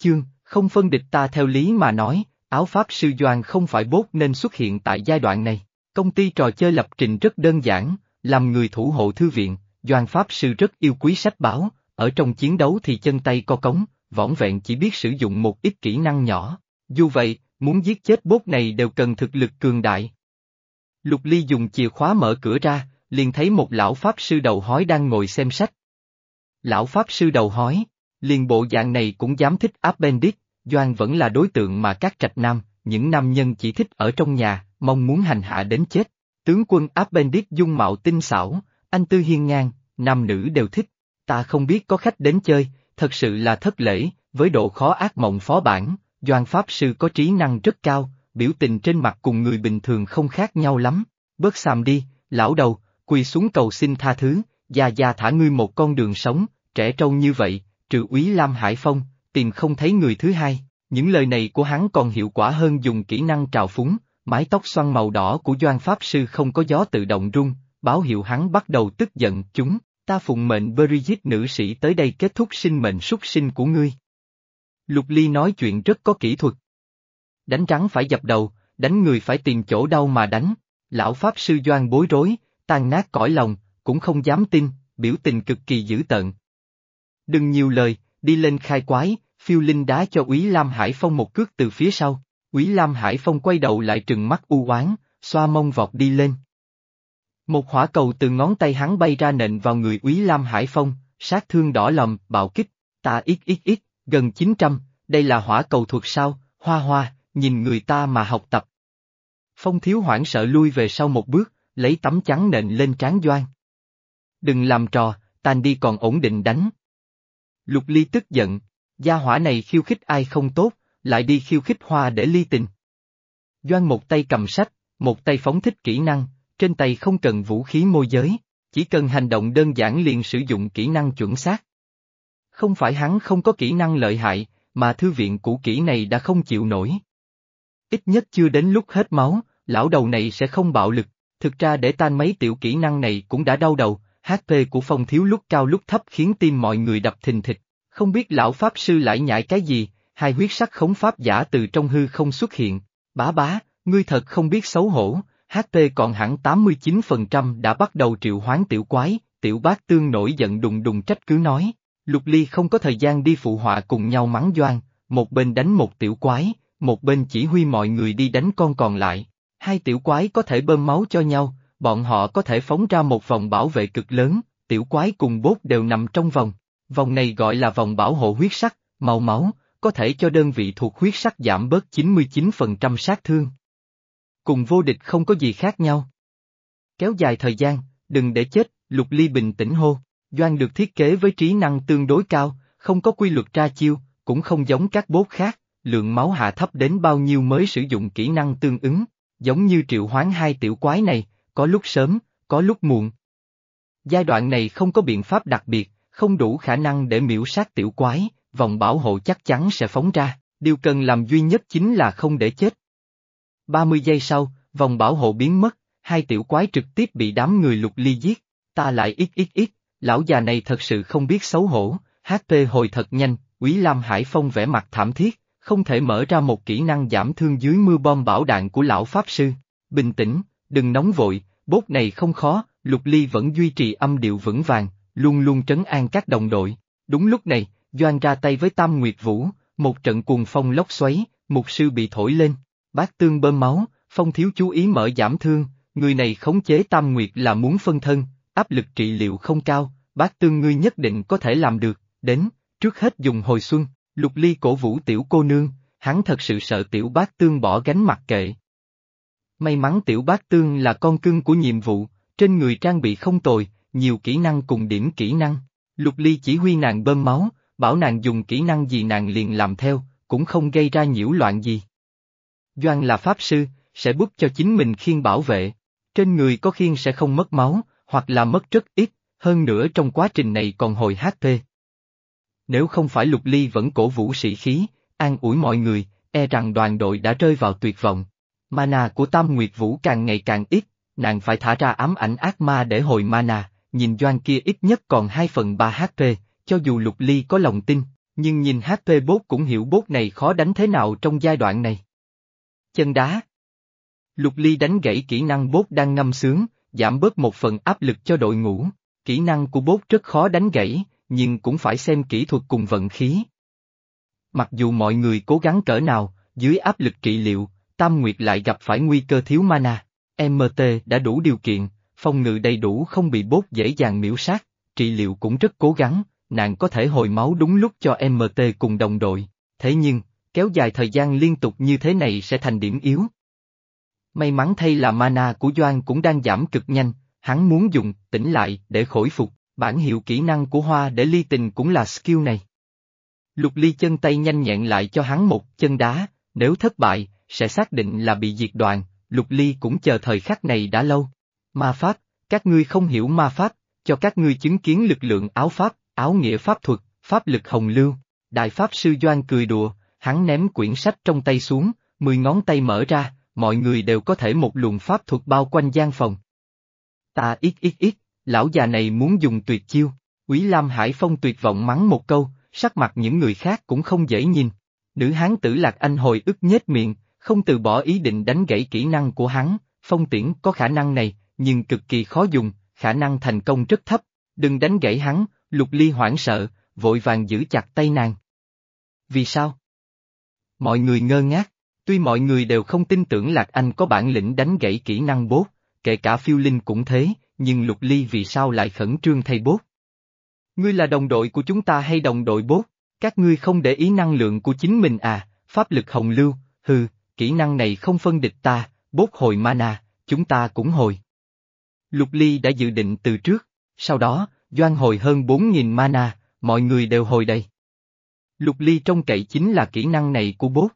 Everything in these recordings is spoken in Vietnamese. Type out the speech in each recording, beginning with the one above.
chương, không phân địch ta theo lý mà nói, áo pháp sư Doan không phải bốt nên xuất hiện tại giai đoạn này. Công ty trò chơi lập trình rất đơn giản, làm người thủ hộ thư viện, Doan pháp sư rất yêu quý sách báo, ở trong chiến đấu thì chân tay co cống, võng vẹn chỉ biết sử dụng một ít kỹ năng nhỏ. Dù vậy, muốn giết chết bốt này đều cần thực lực cường đại. Lục Ly dùng chìa khóa mở cửa ra, liền thấy một lão pháp sư đầu hói đang ngồi xem sách. Lão pháp sư đầu hói, liền bộ dạng này cũng dám thích Appendix, Doan vẫn là đối tượng mà các trạch nam, những nam nhân chỉ thích ở trong nhà, mong muốn hành hạ đến chết. Tướng quân Appendix dung mạo tinh xảo, anh tư hiên ngang, nam nữ đều thích. Ta không biết có khách đến chơi, thật sự là thất lễ, với độ khó ác mộng phó bản, Doan Pháp Sư có trí năng rất cao, biểu tình trên mặt cùng người bình thường không khác nhau lắm. Bớt xàm đi, lão đầu, quỳ xuống cầu xin tha thứ, già già thả ngươi một con đường sống, trẻ trâu như vậy, trừ úy Lam Hải Phong, tìm không thấy người thứ hai. Những lời này của hắn còn hiệu quả hơn dùng kỹ năng trào phúng, mái tóc xoăn màu đỏ của Doan Pháp Sư không có gió tự động rung, báo hiệu hắn bắt đầu tức giận chúng, ta phụng mệnh Brigitte nữ sĩ tới đây kết thúc sinh mệnh súc sinh của ngươi. Lục Ly nói chuyện rất có kỹ thuật. Đánh trắng phải dập đầu, đánh người phải tìm chỗ đau mà đánh, lão Pháp Sư Doan bối rối, tan nát cõi lòng, cũng không dám tin, biểu tình cực kỳ dữ tợn. Đừng nhiều lời, đi lên khai quái, phiêu linh đá cho úy Lam Hải Phong một cước từ phía sau, úy Lam Hải Phong quay đầu lại trừng mắt u oán, xoa mông vọt đi lên. Một hỏa cầu từ ngón tay hắn bay ra nện vào người úy Lam Hải Phong, sát thương đỏ lòm, bạo kích, ta ít ít ít, gần 900, đây là hỏa cầu thuật sao, hoa hoa, nhìn người ta mà học tập. Phong thiếu hoảng sợ lui về sau một bước, lấy tấm trắng nện lên trán Doan. Đừng làm trò, tàn đi còn ổn định đánh. Lục Ly tức giận, gia hỏa này khiêu khích ai không tốt, lại đi khiêu khích hoa để ly tình. Doan một tay cầm sách, một tay phóng thích kỹ năng, trên tay không cần vũ khí môi giới, chỉ cần hành động đơn giản liền sử dụng kỹ năng chuẩn xác. Không phải hắn không có kỹ năng lợi hại, mà thư viện cũ kỹ này đã không chịu nổi. Ít nhất chưa đến lúc hết máu, lão đầu này sẽ không bạo lực, thực ra để tan mấy tiểu kỹ năng này cũng đã đau đầu, HP của phong thiếu lúc cao lúc thấp khiến tim mọi người đập thình thịch, không biết lão pháp sư lại nhảy cái gì, hai huyết sắc khống pháp giả từ trong hư không xuất hiện, bá bá, ngươi thật không biết xấu hổ, HP còn hẳn 89% đã bắt đầu triệu hoán tiểu quái, tiểu bác tương nổi giận đùng đùng trách cứ nói, lục ly không có thời gian đi phụ họa cùng nhau mắng doan, một bên đánh một tiểu quái, một bên chỉ huy mọi người đi đánh con còn lại, hai tiểu quái có thể bơm máu cho nhau, bọn họ có thể phóng ra một vòng bảo vệ cực lớn, tiểu quái cùng bốt đều nằm trong vòng. Vòng này gọi là vòng bảo hộ huyết sắc, màu máu, có thể cho đơn vị thuộc huyết sắc giảm bớt 99% sát thương. Cùng vô địch không có gì khác nhau. Kéo dài thời gian, đừng để chết, lục ly bình tĩnh hô, doan được thiết kế với trí năng tương đối cao, không có quy luật tra chiêu, cũng không giống các bốt khác, lượng máu hạ thấp đến bao nhiêu mới sử dụng kỹ năng tương ứng, giống như triệu hoán hai tiểu quái này, có lúc sớm, có lúc muộn. Giai đoạn này không có biện pháp đặc biệt, không đủ khả năng để miễu sát tiểu quái, vòng bảo hộ chắc chắn sẽ phóng ra, điều cần làm duy nhất chính là không để chết. 30 giây sau, vòng bảo hộ biến mất, hai tiểu quái trực tiếp bị đám người lục ly giết, ta lại ít ít ít, lão già này thật sự không biết xấu hổ, HP hồi thật nhanh, Quý Lam Hải Phong vẽ mặt thảm thiết, không thể mở ra một kỹ năng giảm thương dưới mưa bom bảo đạn của lão Pháp Sư. Bình tĩnh, đừng nóng vội, bốt này không khó, Lục Ly vẫn duy trì âm điệu vững vàng, luôn luôn trấn an các đồng đội. Đúng lúc này, Doan ra tay với Tam Nguyệt Vũ, một trận cuồng phong lốc xoáy, mục sư bị thổi lên, bác tương bơm máu, phong thiếu chú ý mở giảm thương, người này khống chế Tam Nguyệt là muốn phân thân, áp lực trị liệu không cao, bác tương ngươi nhất định có thể làm được, đến, trước hết dùng hồi xuân, Lục Ly cổ vũ tiểu cô nương, hắn thật sự sợ tiểu bác tương bỏ gánh mặc kệ, May mắn tiểu bác tương là con cưng của nhiệm vụ, trên người trang bị không tồi, nhiều kỹ năng cùng điểm kỹ năng. Lục Ly chỉ huy nàng bơm máu, bảo nàng dùng kỹ năng gì nàng liền làm theo, cũng không gây ra nhiễu loạn gì. Doan là pháp sư, sẽ bút cho chính mình khiên bảo vệ. Trên người có khiên sẽ không mất máu, hoặc là mất rất ít, hơn nữa trong quá trình này còn hồi HP. Nếu không phải Lục Ly vẫn cổ vũ sĩ khí, an ủi mọi người, e rằng đoàn đội đã rơi vào tuyệt vọng. Mana của Tam Nguyệt Vũ càng ngày càng ít, nàng phải thả ra ám ảnh ác ma để hồi mana, nhìn Doan kia ít nhất còn 2 phần 3 HP, cho dù Lục Ly có lòng tin, Nhưng nhìn HP bốt cũng hiểu bốt này khó đánh thế nào trong giai đoạn này. Chân đá Lục Ly đánh gãy kỹ năng bốt đang ngâm sướng, giảm bớt một phần áp lực cho đội ngũ. Kỹ năng của bốt rất khó đánh gãy, nhưng cũng phải xem kỹ thuật cùng vận khí. Mặc dù mọi người cố gắng cỡ nào, dưới áp lực trị liệu, Tam Nguyệt lại gặp phải nguy cơ thiếu mana. MT đã đủ điều kiện, phòng ngự đầy đủ không bị bốt dễ dàng miễu sát, trị liệu cũng rất cố gắng, nàng có thể hồi máu đúng lúc cho MT cùng đồng đội. Thế nhưng, kéo dài thời gian liên tục như thế này sẽ thành điểm yếu. May mắn thay là mana của Doan cũng đang giảm cực nhanh, hắn muốn dùng tỉnh lại để khôi phục, bản hiệu kỹ năng của hoa để ly tình cũng là skill này. Lục ly chân tay nhanh nhẹn lại cho hắn một chân đá, nếu thất bại, sẽ xác định là bị diệt đoàn, lục ly cũng chờ thời khắc này đã lâu. Ma pháp, các ngươi không hiểu ma pháp, cho các ngươi chứng kiến lực lượng áo pháp, áo nghĩa pháp thuật, pháp lực hồng lưu. Đại pháp sư Doan cười đùa, hắn ném quyển sách trong tay xuống, mười ngón tay mở ra, mọi người đều có thể một luồng pháp thuật bao quanh gian phòng. Ta ít ít ít, lão già này muốn dùng tuyệt chiêu, Quý Lam Hải Phong tuyệt vọng mắng một câu, sắc mặt những người khác cũng không dễ nhìn. Nữ hán tử Lạc Anh hồi ức nhếch miệng, không từ bỏ ý định đánh gãy kỹ năng của hắn, phong tiễn có khả năng này, nhưng cực kỳ khó dùng, khả năng thành công rất thấp, đừng đánh gãy hắn, lục ly hoảng sợ, vội vàng giữ chặt tay nàng. Vì sao? Mọi người ngơ ngác, tuy mọi người đều không tin tưởng Lạc Anh có bản lĩnh đánh gãy kỹ năng bốt, kể cả phiêu linh cũng thế, nhưng lục ly vì sao lại khẩn trương thay bốt? Ngươi là đồng đội của chúng ta hay đồng đội bốt? Các ngươi không để ý năng lượng của chính mình à, pháp lực hồng lưu, hừ, kỹ năng này không phân địch ta, bốt hồi mana, chúng ta cũng hồi. Lục Ly đã dự định từ trước, sau đó, Doan hồi hơn 4.000 mana, mọi người đều hồi đây. Lục Ly trông cậy chính là kỹ năng này của bốt.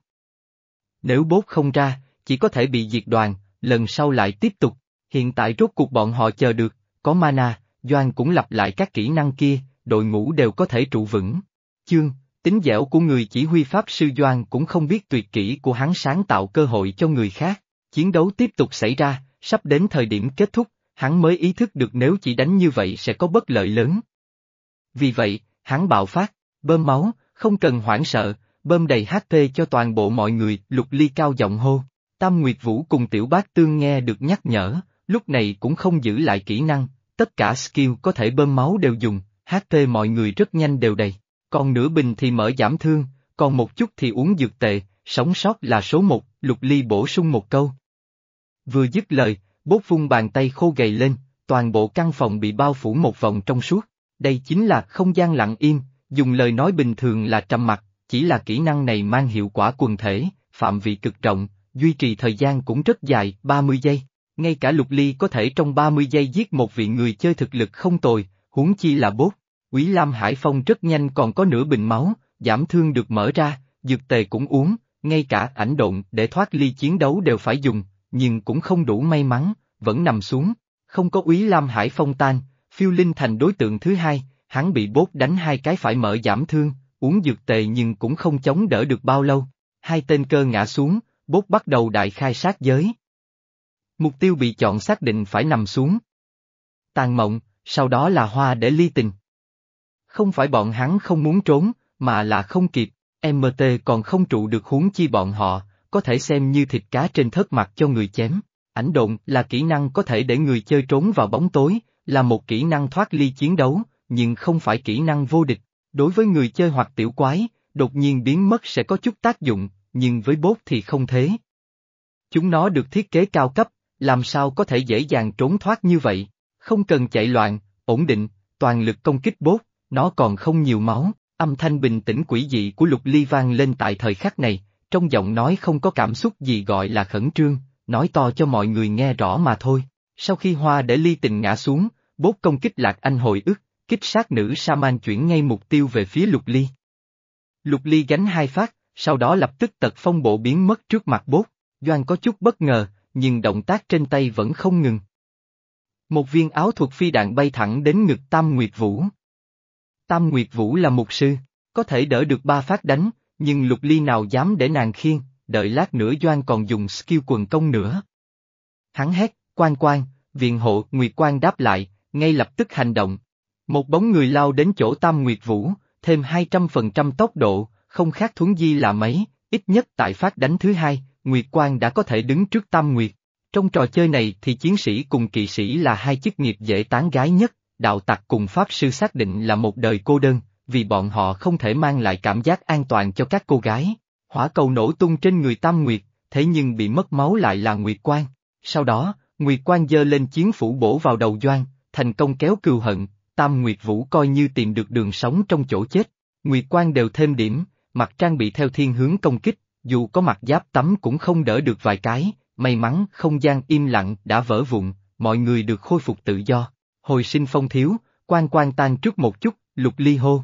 Nếu bốt không ra, chỉ có thể bị diệt đoàn, lần sau lại tiếp tục, hiện tại rốt cuộc bọn họ chờ được, có mana, Doan cũng lặp lại các kỹ năng kia, đội ngũ đều có thể trụ vững. Chương, tính dẻo của người chỉ huy Pháp Sư Doan cũng không biết tuyệt kỹ của hắn sáng tạo cơ hội cho người khác, chiến đấu tiếp tục xảy ra, sắp đến thời điểm kết thúc, hắn mới ý thức được nếu chỉ đánh như vậy sẽ có bất lợi lớn. Vì vậy, hắn bạo phát, bơm máu, không cần hoảng sợ, bơm đầy HP cho toàn bộ mọi người, lục ly cao giọng hô. Tam Nguyệt Vũ cùng Tiểu Bác Tương nghe được nhắc nhở, lúc này cũng không giữ lại kỹ năng, tất cả skill có thể bơm máu đều dùng, HP mọi người rất nhanh đều đầy, còn nửa bình thì mở giảm thương, còn một chút thì uống dược tệ, sống sót là số một, lục ly bổ sung một câu. Vừa dứt lời, bốt vung bàn tay khô gầy lên, toàn bộ căn phòng bị bao phủ một vòng trong suốt. Đây chính là không gian lặng im, dùng lời nói bình thường là trầm mặc, chỉ là kỹ năng này mang hiệu quả quần thể, phạm vi cực rộng, duy trì thời gian cũng rất dài, 30 giây. Ngay cả lục ly có thể trong 30 giây giết một vị người chơi thực lực không tồi, huống chi là bốt. Quý Lam Hải Phong rất nhanh còn có nửa bình máu, giảm thương được mở ra, dược tề cũng uống, ngay cả ảnh độn để thoát ly chiến đấu đều phải dùng, nhưng cũng không đủ may mắn, vẫn nằm xuống, không có Úy Lam Hải Phong tan, phiêu linh thành đối tượng thứ hai, hắn bị bốt đánh hai cái phải mở giảm thương, uống dược tề nhưng cũng không chống đỡ được bao lâu, hai tên cơ ngã xuống, bốt bắt đầu đại khai sát giới. Mục tiêu bị chọn xác định phải nằm xuống. Tàn mộng, sau đó là hoa để ly tình. Không phải bọn hắn không muốn trốn, mà là không kịp, MT còn không trụ được huống chi bọn họ, có thể xem như thịt cá trên thớt mặt cho người chém. Ảnh độn là kỹ năng có thể để người chơi trốn vào bóng tối, là một kỹ năng thoát ly chiến đấu, nhưng không phải kỹ năng vô địch. Đối với người chơi hoặc tiểu quái, đột nhiên biến mất sẽ có chút tác dụng, nhưng với bốt thì không thế. Chúng nó được thiết kế cao cấp, làm sao có thể dễ dàng trốn thoát như vậy, không cần chạy loạn, ổn định, toàn lực công kích bốt, nó còn không nhiều máu, âm thanh bình tĩnh quỷ dị của lục ly vang lên tại thời khắc này, trong giọng nói không có cảm xúc gì gọi là khẩn trương, nói to cho mọi người nghe rõ mà thôi. Sau khi hoa để ly tình ngã xuống, bốt công kích lạc anh hồi ức, kích sát nữ Saman chuyển ngay mục tiêu về phía lục ly. Lục ly gánh hai phát, sau đó lập tức tật phong bộ biến mất trước mặt bốt, Doan có chút bất ngờ, nhưng động tác trên tay vẫn không ngừng. Một viên áo thuật phi đạn bay thẳng đến ngực Tam Nguyệt Vũ. Tam Nguyệt Vũ là mục sư, có thể đỡ được ba phát đánh, nhưng lục ly nào dám để nàng khiên, đợi lát nữa Doan còn dùng skill quần công nữa. Hắn hét, quan quan, viện hộ Nguyệt quan đáp lại, ngay lập tức hành động. Một bóng người lao đến chỗ Tam Nguyệt Vũ, thêm 200% tốc độ, không khác thuấn di là mấy, ít nhất tại phát đánh thứ hai, Nguyệt Quang đã có thể đứng trước Tam Nguyệt. Trong trò chơi này thì chiến sĩ cùng kỵ sĩ là hai chức nghiệp dễ tán gái nhất, đạo tặc cùng pháp sư xác định là một đời cô đơn, vì bọn họ không thể mang lại cảm giác an toàn cho các cô gái. Hỏa cầu nổ tung trên người Tam Nguyệt, thế nhưng bị mất máu lại là Nguyệt Quang. Sau đó, Nguyệt Quang dơ lên chiến phủ bổ vào đầu Doan, thành công kéo cừu hận, Tam Nguyệt Vũ coi như tìm được đường sống trong chỗ chết. Nguyệt Quang đều thêm điểm, mặt trang bị theo thiên hướng công kích, dù có mặt giáp tắm cũng không đỡ được vài cái, may mắn không gian im lặng đã vỡ vụn, mọi người được khôi phục tự do. Hồi sinh phong thiếu, quan quan tan trước một chút, lục ly hô.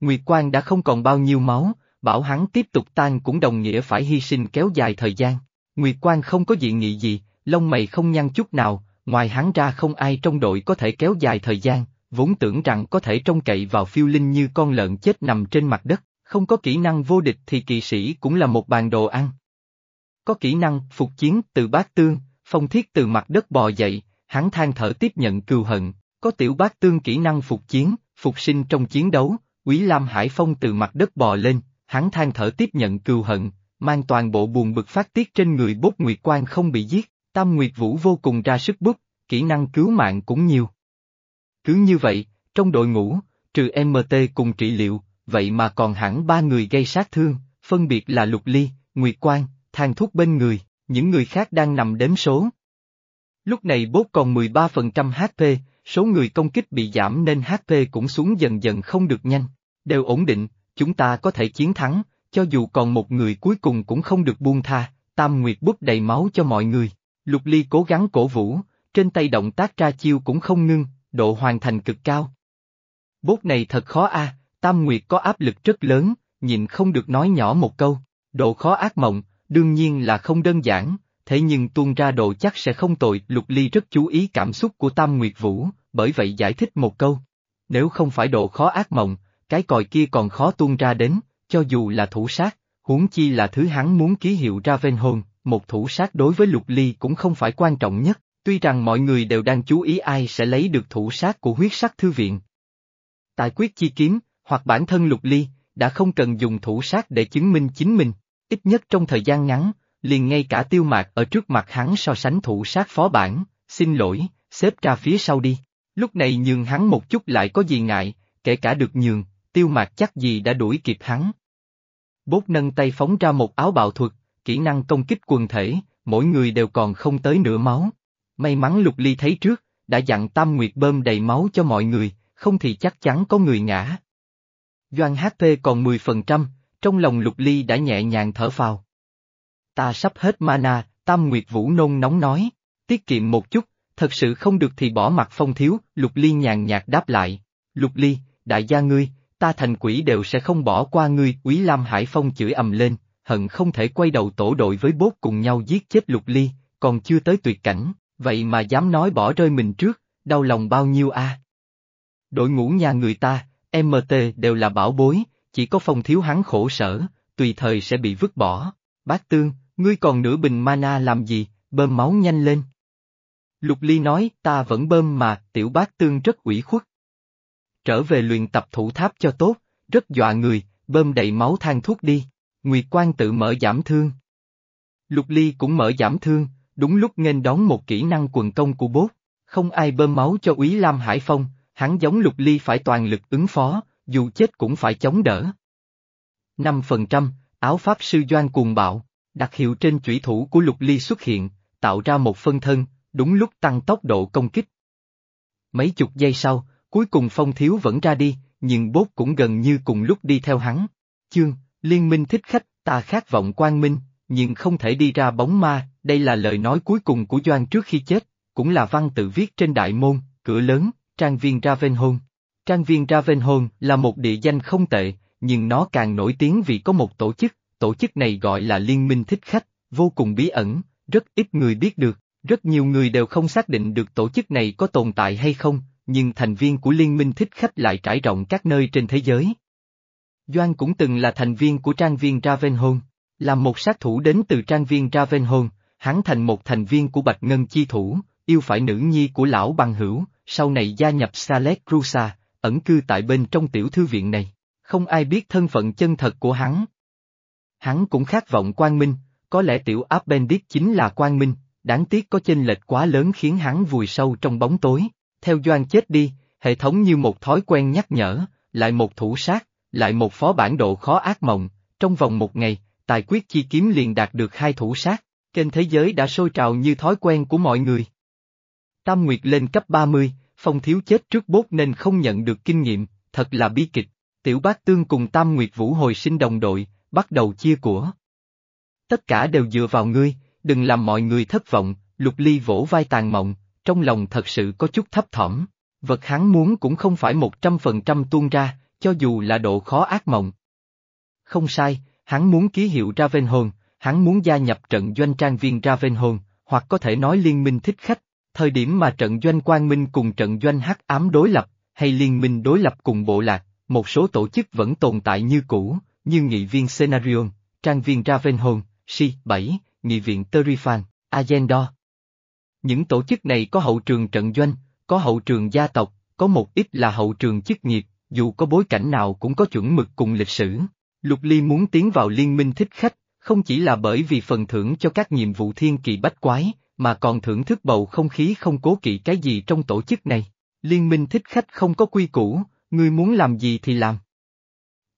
Nguyệt Quang đã không còn bao nhiêu máu, bảo hắn tiếp tục tan cũng đồng nghĩa phải hy sinh kéo dài thời gian. Nguyệt Quang không có dị nghị gì, lông mày không nhăn chút nào, ngoài hắn ra không ai trong đội có thể kéo dài thời gian, vốn tưởng rằng có thể trông cậy vào phiêu linh như con lợn chết nằm trên mặt đất, không có kỹ năng vô địch thì kỵ sĩ cũng là một bàn đồ ăn. Có kỹ năng phục chiến từ bát tương, phong thiết từ mặt đất bò dậy, hắn than thở tiếp nhận cừu hận, có tiểu bát tương kỹ năng phục chiến, phục sinh trong chiến đấu, Quý Lam Hải Phong từ mặt đất bò lên, hắn than thở tiếp nhận cừu hận, mang toàn bộ buồn bực phát tiết trên người bốt Nguyệt Quan không bị giết, Tam Nguyệt Vũ vô cùng ra sức bút, kỹ năng cứu mạng cũng nhiều. Cứ như vậy, trong đội ngũ, trừ MT cùng trị liệu, vậy mà còn hẳn ba người gây sát thương, phân biệt là Lục Ly, Nguyệt Quan, Thang thuốc bên người, những người khác đang nằm đếm số. Lúc này bốt còn 13% HP, số người công kích bị giảm nên HP cũng xuống dần dần không được nhanh, đều ổn định, chúng ta có thể chiến thắng, cho dù còn một người cuối cùng cũng không được buông tha, Tam Nguyệt bút đầy máu cho mọi người. Lục Ly cố gắng cổ vũ, trên tay động tác ra chiêu cũng không ngưng, độ hoàn thành cực cao. Bốt này thật khó a, Tam Nguyệt có áp lực rất lớn, nhìn không được nói nhỏ một câu, độ khó ác mộng, đương nhiên là không đơn giản, thế nhưng tuôn ra độ chắc sẽ không tội. Lục Ly rất chú ý cảm xúc của Tam Nguyệt Vũ, bởi vậy giải thích một câu. Nếu không phải độ khó ác mộng, cái còi kia còn khó tuôn ra đến, cho dù là thủ sát, huống chi là thứ hắn muốn ký hiệu ra ven hồn, một thủ sát đối với Lục Ly cũng không phải quan trọng nhất, tuy rằng mọi người đều đang chú ý ai sẽ lấy được thủ sát của huyết sắc thư viện. Tại quyết chi kiếm, hoặc bản thân Lục Ly, đã không cần dùng thủ sát để chứng minh chính mình, ít nhất trong thời gian ngắn, liền ngay cả tiêu mạc ở trước mặt hắn so sánh thủ sát phó bản, xin lỗi, xếp ra phía sau đi. Lúc này nhường hắn một chút lại có gì ngại, kể cả được nhường, tiêu mạc chắc gì đã đuổi kịp hắn. Bốt nâng tay phóng ra một áo bạo thuật, kỹ năng công kích quần thể, mỗi người đều còn không tới nửa máu. May mắn Lục Ly thấy trước, đã dặn Tam Nguyệt bơm đầy máu cho mọi người, không thì chắc chắn có người ngã. Doan HP còn 10%, trong lòng Lục Ly đã nhẹ nhàng thở phào. Ta sắp hết mana, Tam Nguyệt Vũ nôn nóng nói, tiết kiệm một chút, thật sự không được thì bỏ mặt phong thiếu, Lục Ly nhàn nhạt đáp lại. Lục Ly, đại gia ngươi, ta thành quỷ đều sẽ không bỏ qua ngươi, Quý Lam Hải Phong chửi ầm lên, hận không thể quay đầu tổ đội với bốt cùng nhau giết chết Lục Ly, còn chưa tới tuyệt cảnh, vậy mà dám nói bỏ rơi mình trước, đau lòng bao nhiêu a? Đội ngũ nhà người ta, MT đều là bảo bối, chỉ có phong thiếu hắn khổ sở, tùy thời sẽ bị vứt bỏ. Bác Tương, ngươi còn nửa bình mana làm gì, bơm máu nhanh lên. Lục Ly nói, ta vẫn bơm mà, tiểu bác Tương rất ủy khuất. Trở về luyện tập thủ tháp cho tốt, rất dọa người, bơm đầy máu than thuốc đi. Nguyệt Quang tự mở giảm thương. Lục Ly cũng mở giảm thương, đúng lúc nghênh đón một kỹ năng quần công của bốt. Không ai bơm máu cho Úy Lam Hải Phong, hắn giống Lục Ly phải toàn lực ứng phó, dù chết cũng phải chống đỡ. 5%, áo pháp sư Doan cuồng bạo, đặc hiệu trên chủy thủ của Lục Ly xuất hiện, tạo ra một phân thân, đúng lúc tăng tốc độ công kích. Mấy chục giây sau, cuối cùng phong thiếu vẫn ra đi, nhưng bốt cũng gần như cùng lúc đi theo hắn. Chương, liên minh thích khách, ta khát vọng quang minh, nhưng không thể đi ra bóng ma, đây là lời nói cuối cùng của Doan trước khi chết, cũng là văn tự viết trên đại môn, cửa lớn, trang viên Ravenholm. Trang viên Ravenholm là một địa danh không tệ, nhưng nó càng nổi tiếng vì có một tổ chức, tổ chức này gọi là Liên minh thích khách, vô cùng bí ẩn, rất ít người biết được, rất nhiều người đều không xác định được tổ chức này có tồn tại hay không, nhưng thành viên của Liên minh thích khách lại trải rộng các nơi trên thế giới. Doan cũng từng là thành viên của trang viên Ravenholm, là một sát thủ đến từ trang viên Ravenholm, hắn thành một thành viên của Bạch Ngân Chi Thủ, yêu phải nữ nhi của lão bằng hữu, sau này gia nhập Salet Rusa, ẩn cư tại bên trong tiểu thư viện này. Không ai biết thân phận chân thật của hắn. Hắn cũng khát vọng quang minh, có lẽ tiểu Appendix chính là quang minh, đáng tiếc có chênh lệch quá lớn khiến hắn vùi sâu trong bóng tối. Theo Doan chết đi, hệ thống như một thói quen nhắc nhở, lại một thủ sát, lại một phó bản độ khó ác mộng, trong vòng một ngày, tài quyết chi kiếm liền đạt được hai thủ sát, kênh thế giới đã sôi trào như thói quen của mọi người. Tam Nguyệt lên cấp 30, Phong Thiếu chết trước bốt nên không nhận được kinh nghiệm, thật là bi kịch. Tiểu Bác Tương cùng Tam Nguyệt Vũ hồi sinh đồng đội, bắt đầu chia của. Tất cả đều dựa vào ngươi, đừng làm mọi người thất vọng, Lục Ly vỗ vai tàn mộng, trong lòng thật sự có chút thấp thỏm. Vật hắn muốn cũng không phải một trăm phần trăm tuôn ra, cho dù là độ khó ác mộng. Không sai, hắn muốn ký hiệu Ravenholm, hắn muốn gia nhập trận doanh trang viên Ravenholm, hoặc có thể nói liên minh thích khách, thời điểm mà trận doanh quang minh cùng trận doanh hắc ám đối lập, hay liên minh đối lập cùng bộ lạc, một số tổ chức vẫn tồn tại như cũ, như nghị viên Scenarion, trang viên Ravenholm, Si 7, nghị viện Terifan, Agendor. Những tổ chức này có hậu trường trận doanh, có hậu trường gia tộc, có một ít là hậu trường chức nghiệp, dù có bối cảnh nào cũng có chuẩn mực cùng lịch sử. Lục Ly muốn tiến vào liên minh thích khách, không chỉ là bởi vì phần thưởng cho các nhiệm vụ thiên kỳ bách quái, mà còn thưởng thức bầu không khí không cố kỵ cái gì trong tổ chức này. Liên minh thích khách không có quy củ, ngươi muốn làm gì thì làm.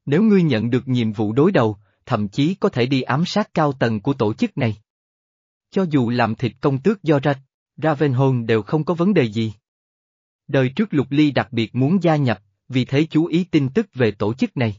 Nếu ngươi nhận được nhiệm vụ đối đầu, thậm chí có thể đi ám sát cao tầng của tổ chức này. Cho dù làm thịt công tước do ra, Ravenholm đều không có vấn đề gì. Đời trước Lục Ly đặc biệt muốn gia nhập, vì thế chú ý tin tức về tổ chức này.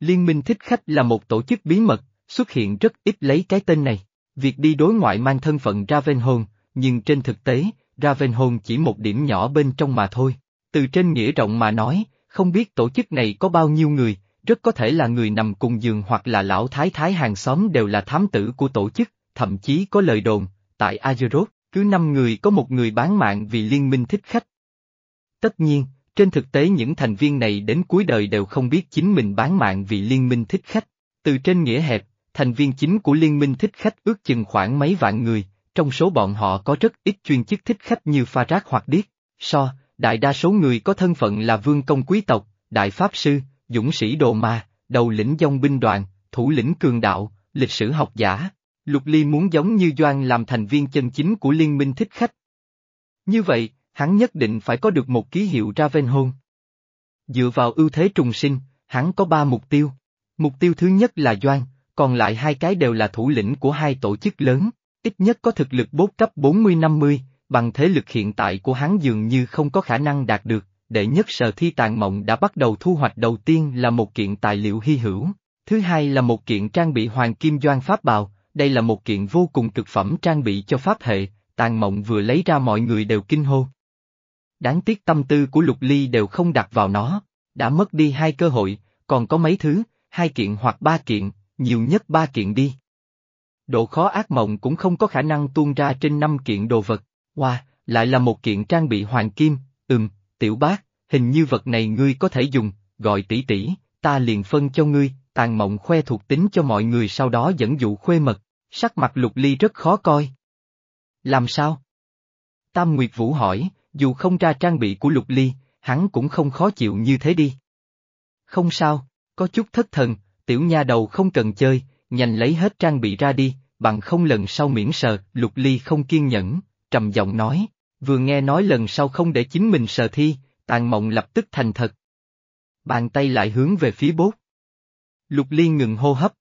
Liên minh thích khách là một tổ chức bí mật, xuất hiện rất ít lấy cái tên này. Việc đi đối ngoại mang thân phận Ravenholm, nhưng trên thực tế, Ravenholm chỉ một điểm nhỏ bên trong mà thôi. Từ trên nghĩa rộng mà nói, không biết tổ chức này có bao nhiêu người, rất có thể là người nằm cùng giường hoặc là lão thái thái hàng xóm đều là thám tử của tổ chức, thậm chí có lời đồn, tại Azeroth, cứ năm người có một người bán mạng vì liên minh thích khách. Tất nhiên, trên thực tế những thành viên này đến cuối đời đều không biết chính mình bán mạng vì liên minh thích khách. Từ trên nghĩa hẹp, thành viên chính của liên minh thích khách ước chừng khoảng mấy vạn người, trong số bọn họ có rất ít chuyên chức thích khách như pha rác hoặc điếc. So, đại đa số người có thân phận là vương công quý tộc, đại pháp sư, dũng sĩ đồ ma, đầu lĩnh dòng binh đoàn, thủ lĩnh cường đạo, lịch sử học giả. Lục Ly muốn giống như Doan làm thành viên chân chính của liên minh thích khách. Như vậy, hắn nhất định phải có được một ký hiệu Ravenholm. Dựa vào ưu thế trùng sinh, hắn có ba mục tiêu. Mục tiêu thứ nhất là Doan, còn lại hai cái đều là thủ lĩnh của hai tổ chức lớn, ít nhất có thực lực bốt cấp 40-50, bằng thế lực hiện tại của hắn dường như không có khả năng đạt được, đệ nhất sở thi tàn mộng đã bắt đầu thu hoạch đầu tiên là một kiện tài liệu hy hữu, thứ hai là một kiện trang bị hoàng kim doan pháp bào, đây là một kiện vô cùng cực phẩm trang bị cho pháp hệ, tàn mộng vừa lấy ra mọi người đều kinh hô. Đáng tiếc tâm tư của Lục Ly đều không đặt vào nó, đã mất đi hai cơ hội, còn có mấy thứ, hai kiện hoặc ba kiện, nhiều nhất ba kiện đi. Độ khó ác mộng cũng không có khả năng tuôn ra trên năm kiện đồ vật, wow, lại là một kiện trang bị hoàng kim, ừm, tiểu bác, hình như vật này ngươi có thể dùng, gọi tỷ tỷ, ta liền phân cho ngươi, tàn mộng khoe thuộc tính cho mọi người sau đó dẫn dụ khuê mật, sắc mặt lục ly rất khó coi. Làm sao? Tam Nguyệt Vũ hỏi, dù không ra trang bị của lục ly, hắn cũng không khó chịu như thế đi. Không sao, có chút thất thần, tiểu nha đầu không cần chơi, nhanh lấy hết trang bị ra đi, bằng không lần sau miễn sờ, lục ly không kiên nhẫn, trầm giọng nói, vừa nghe nói lần sau không để chính mình sờ thi, tàn mộng lập tức thành thật. Bàn tay lại hướng về phía bốt. Lục ly ngừng hô hấp.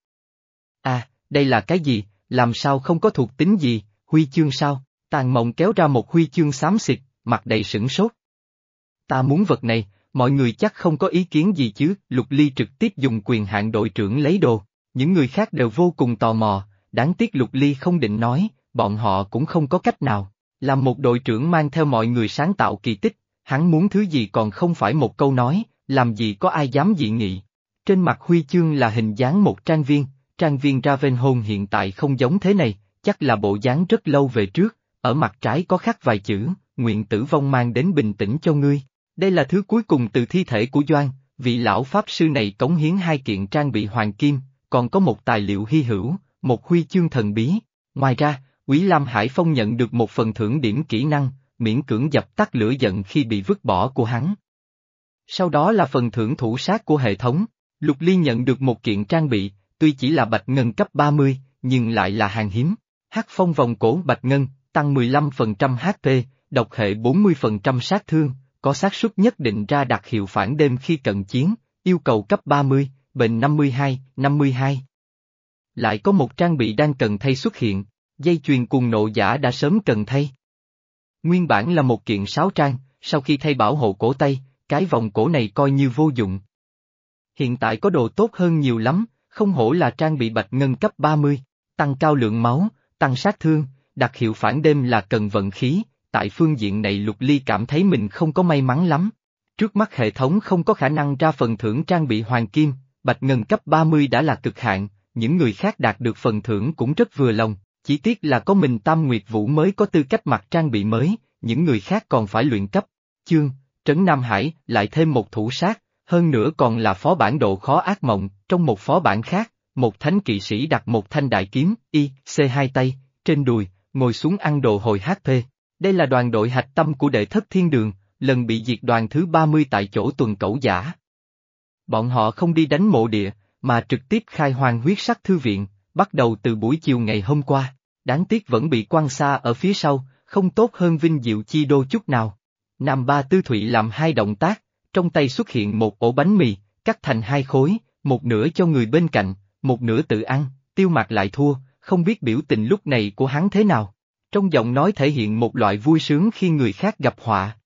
À, đây là cái gì, làm sao không có thuộc tính gì, huy chương sao, tàn mộng kéo ra một huy chương xám xịt, mặt đầy sửng sốt. Ta muốn vật này, mọi người chắc không có ý kiến gì chứ, Lục Ly trực tiếp dùng quyền hạn đội trưởng lấy đồ, những người khác đều vô cùng tò mò, đáng tiếc Lục Ly không định nói, bọn họ cũng không có cách nào. Làm một đội trưởng mang theo mọi người sáng tạo kỳ tích, hắn muốn thứ gì còn không phải một câu nói, làm gì có ai dám dị nghị. Trên mặt huy chương là hình dáng một trang viên, trang viên Ravenholm hiện tại không giống thế này, chắc là bộ dáng rất lâu về trước, ở mặt trái có khắc vài chữ, nguyện tử vong mang đến bình tĩnh cho ngươi. Đây là thứ cuối cùng từ thi thể của Doan, vị lão pháp sư này cống hiến hai kiện trang bị hoàng kim, còn có một tài liệu hy hữu, một huy chương thần bí. Ngoài ra, Quý Lam Hải Phong nhận được một phần thưởng điểm kỹ năng, miễn cưỡng dập tắt lửa giận khi bị vứt bỏ của hắn. Sau đó là phần thưởng thủ sát của hệ thống. Lục Ly nhận được một kiện trang bị, tuy chỉ là bạch ngân cấp 30, nhưng lại là hàng hiếm. Hắc phong vòng cổ bạch ngân, tăng 15% HP, độc hệ 40% sát thương, có xác suất nhất định ra đặc hiệu phản đêm khi cận chiến, yêu cầu cấp 30, bệnh 52, 52. Lại có một trang bị đang cần thay xuất hiện, dây chuyền cùng nộ giả đã sớm cần thay. Nguyên bản là một kiện sáo trang, sau khi thay bảo hộ cổ tay, cái vòng cổ này coi như vô dụng. Hiện tại có đồ tốt hơn nhiều lắm, không hổ là trang bị bạch ngân cấp 30, tăng cao lượng máu, tăng sát thương, đặc hiệu phản đêm là cần vận khí, tại phương diện này Lục Ly cảm thấy mình không có may mắn lắm. Trước mắt hệ thống không có khả năng ra phần thưởng trang bị hoàng kim, bạch ngân cấp 30 đã là cực hạn, những người khác đạt được phần thưởng cũng rất vừa lòng, chỉ tiếc là có mình Tam Nguyệt Vũ mới có tư cách mặc trang bị mới, những người khác còn phải luyện cấp. Chương, Trấn Nam Hải lại thêm một thủ sát, hơn nữa còn là phó bản độ khó ác mộng, trong một phó bản khác, một thánh kỵ sĩ đặt một thanh đại kiếm, y, c hai tay, trên đùi, ngồi xuống ăn đồ hồi HP. Đây là đoàn đội hạch tâm của đệ thất thiên đường, lần bị diệt đoàn thứ 30 tại chỗ tuần cẩu giả. Bọn họ không đi đánh mộ địa, mà trực tiếp khai hoang huyết sắc thư viện, bắt đầu từ buổi chiều ngày hôm qua, đáng tiếc vẫn bị quan xa ở phía sau, không tốt hơn vinh diệu chi đô chút nào. Nam Ba Tư Thụy làm hai động tác, trong tay xuất hiện một ổ bánh mì, cắt thành hai khối, một nửa cho người bên cạnh, một nửa tự ăn, tiêu mặt lại thua, không biết biểu tình lúc này của hắn thế nào. Trong giọng nói thể hiện một loại vui sướng khi người khác gặp họa.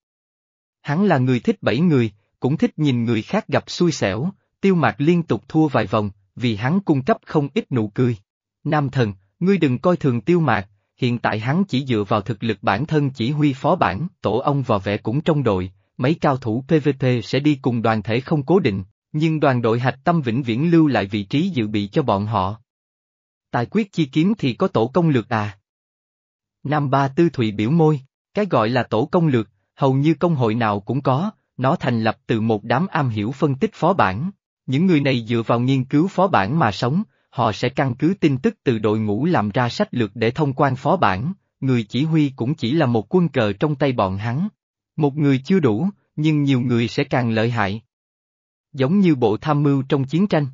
Hắn là người thích bảy người, cũng thích nhìn người khác gặp xui xẻo, tiêu mạc liên tục thua vài vòng, vì hắn cung cấp không ít nụ cười. Nam thần, ngươi đừng coi thường tiêu mạc, hiện tại hắn chỉ dựa vào thực lực bản thân chỉ huy phó bản, tổ ông vào vẽ cũng trong đội, mấy cao thủ PVP sẽ đi cùng đoàn thể không cố định, nhưng đoàn đội hạch tâm vĩnh viễn lưu lại vị trí dự bị cho bọn họ. Tài quyết chi kiếm thì có tổ công lược à? Nam Ba Tư Thụy biểu môi, cái gọi là tổ công lược, hầu như công hội nào cũng có, nó thành lập từ một đám am hiểu phân tích phó bản. Những người này dựa vào nghiên cứu phó bản mà sống, họ sẽ căn cứ tin tức từ đội ngũ làm ra sách lược để thông quan phó bản, người chỉ huy cũng chỉ là một quân cờ trong tay bọn hắn. Một người chưa đủ, nhưng nhiều người sẽ càng lợi hại. Giống như bộ tham mưu trong chiến tranh.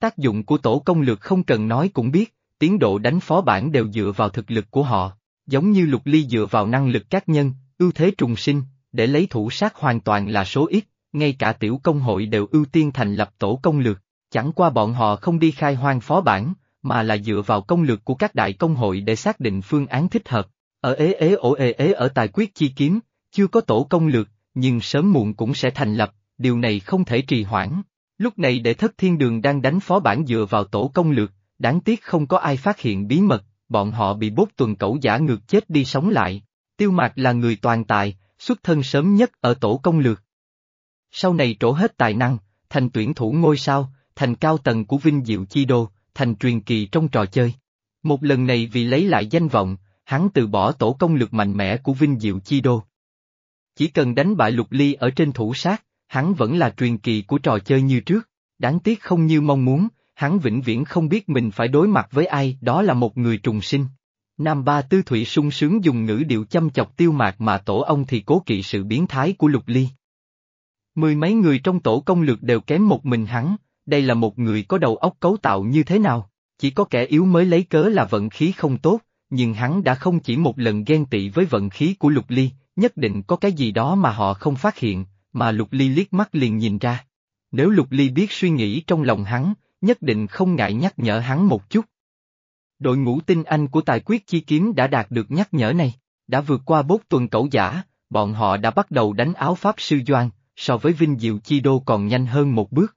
Tác dụng của tổ công lược không cần nói cũng biết, tiến độ đánh phó bản đều dựa vào thực lực của họ, giống như lục ly dựa vào năng lực các nhân, ưu thế trùng sinh, để lấy thủ sát hoàn toàn là số ít, ngay cả tiểu công hội đều ưu tiên thành lập tổ công lược, chẳng qua bọn họ không đi khai hoang phó bản, mà là dựa vào công lược của các đại công hội để xác định phương án thích hợp. Ở ế ế ổ ế ế ở tài quyết chi kiếm, chưa có tổ công lược, nhưng sớm muộn cũng sẽ thành lập, điều này không thể trì hoãn. Lúc này để thất thiên đường đang đánh phó bản dựa vào tổ công lược, đáng tiếc không có ai phát hiện bí mật, bọn họ bị bốt tuần cẩu giả ngược chết đi sống lại. Tiêu Mạc là người toàn tài, xuất thân sớm nhất ở tổ công lược. Sau này trổ hết tài năng, thành tuyển thủ ngôi sao, thành cao tầng của Vinh Diệu Chi Đô, thành truyền kỳ trong trò chơi. Một lần này vì lấy lại danh vọng, hắn từ bỏ tổ công lược mạnh mẽ của Vinh Diệu Chi Đô. Chỉ cần đánh bại lục ly ở trên thủ sát, hắn vẫn là truyền kỳ của trò chơi như trước, đáng tiếc không như mong muốn, hắn vĩnh viễn không biết mình phải đối mặt với ai, đó là một người trùng sinh. Nam Ba Tư Thụy sung sướng dùng ngữ điệu chăm chọc tiêu mạc mà tổ ông thì cố kỵ sự biến thái của lục ly. Mười mấy người trong tổ công lược đều kém một mình hắn, đây là một người có đầu óc cấu tạo như thế nào, chỉ có kẻ yếu mới lấy cớ là vận khí không tốt, nhưng hắn đã không chỉ một lần ghen tị với vận khí của lục ly, nhất định có cái gì đó mà họ không phát hiện, mà lục ly liếc mắt liền nhìn ra. Nếu lục ly biết suy nghĩ trong lòng hắn, nhất định không ngại nhắc nhở hắn một chút. Đội ngũ tinh anh của tài quyết chi kiếm đã đạt được nhắc nhở này, đã vượt qua bốt tuần cẩu giả, bọn họ đã bắt đầu đánh áo pháp sư doan, so với Vinh Diệu Chi Đô còn nhanh hơn một bước.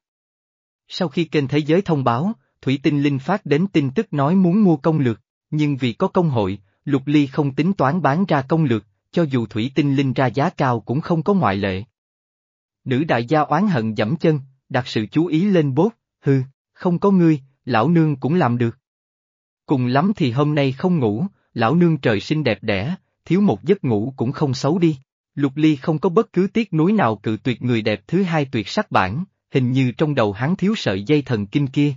Sau khi kênh thế giới thông báo, Thủy Tinh Linh phát đến tin tức nói muốn mua công lược, nhưng vì có công hội, Lục Ly không tính toán bán ra công lược, cho dù Thủy Tinh Linh ra giá cao cũng không có ngoại lệ. Nữ đại gia oán hận dẫm chân, đặt sự chú ý lên bốt, hư, không có ngươi, lão nương cũng làm được. Cùng lắm thì hôm nay không ngủ, lão nương trời sinh đẹp đẽ, thiếu một giấc ngủ cũng không xấu đi. Lục Ly không có bất cứ tiếc núi nào cự tuyệt người đẹp thứ hai tuyệt sắc bản, hình như trong đầu hắn thiếu sợi dây thần kinh kia.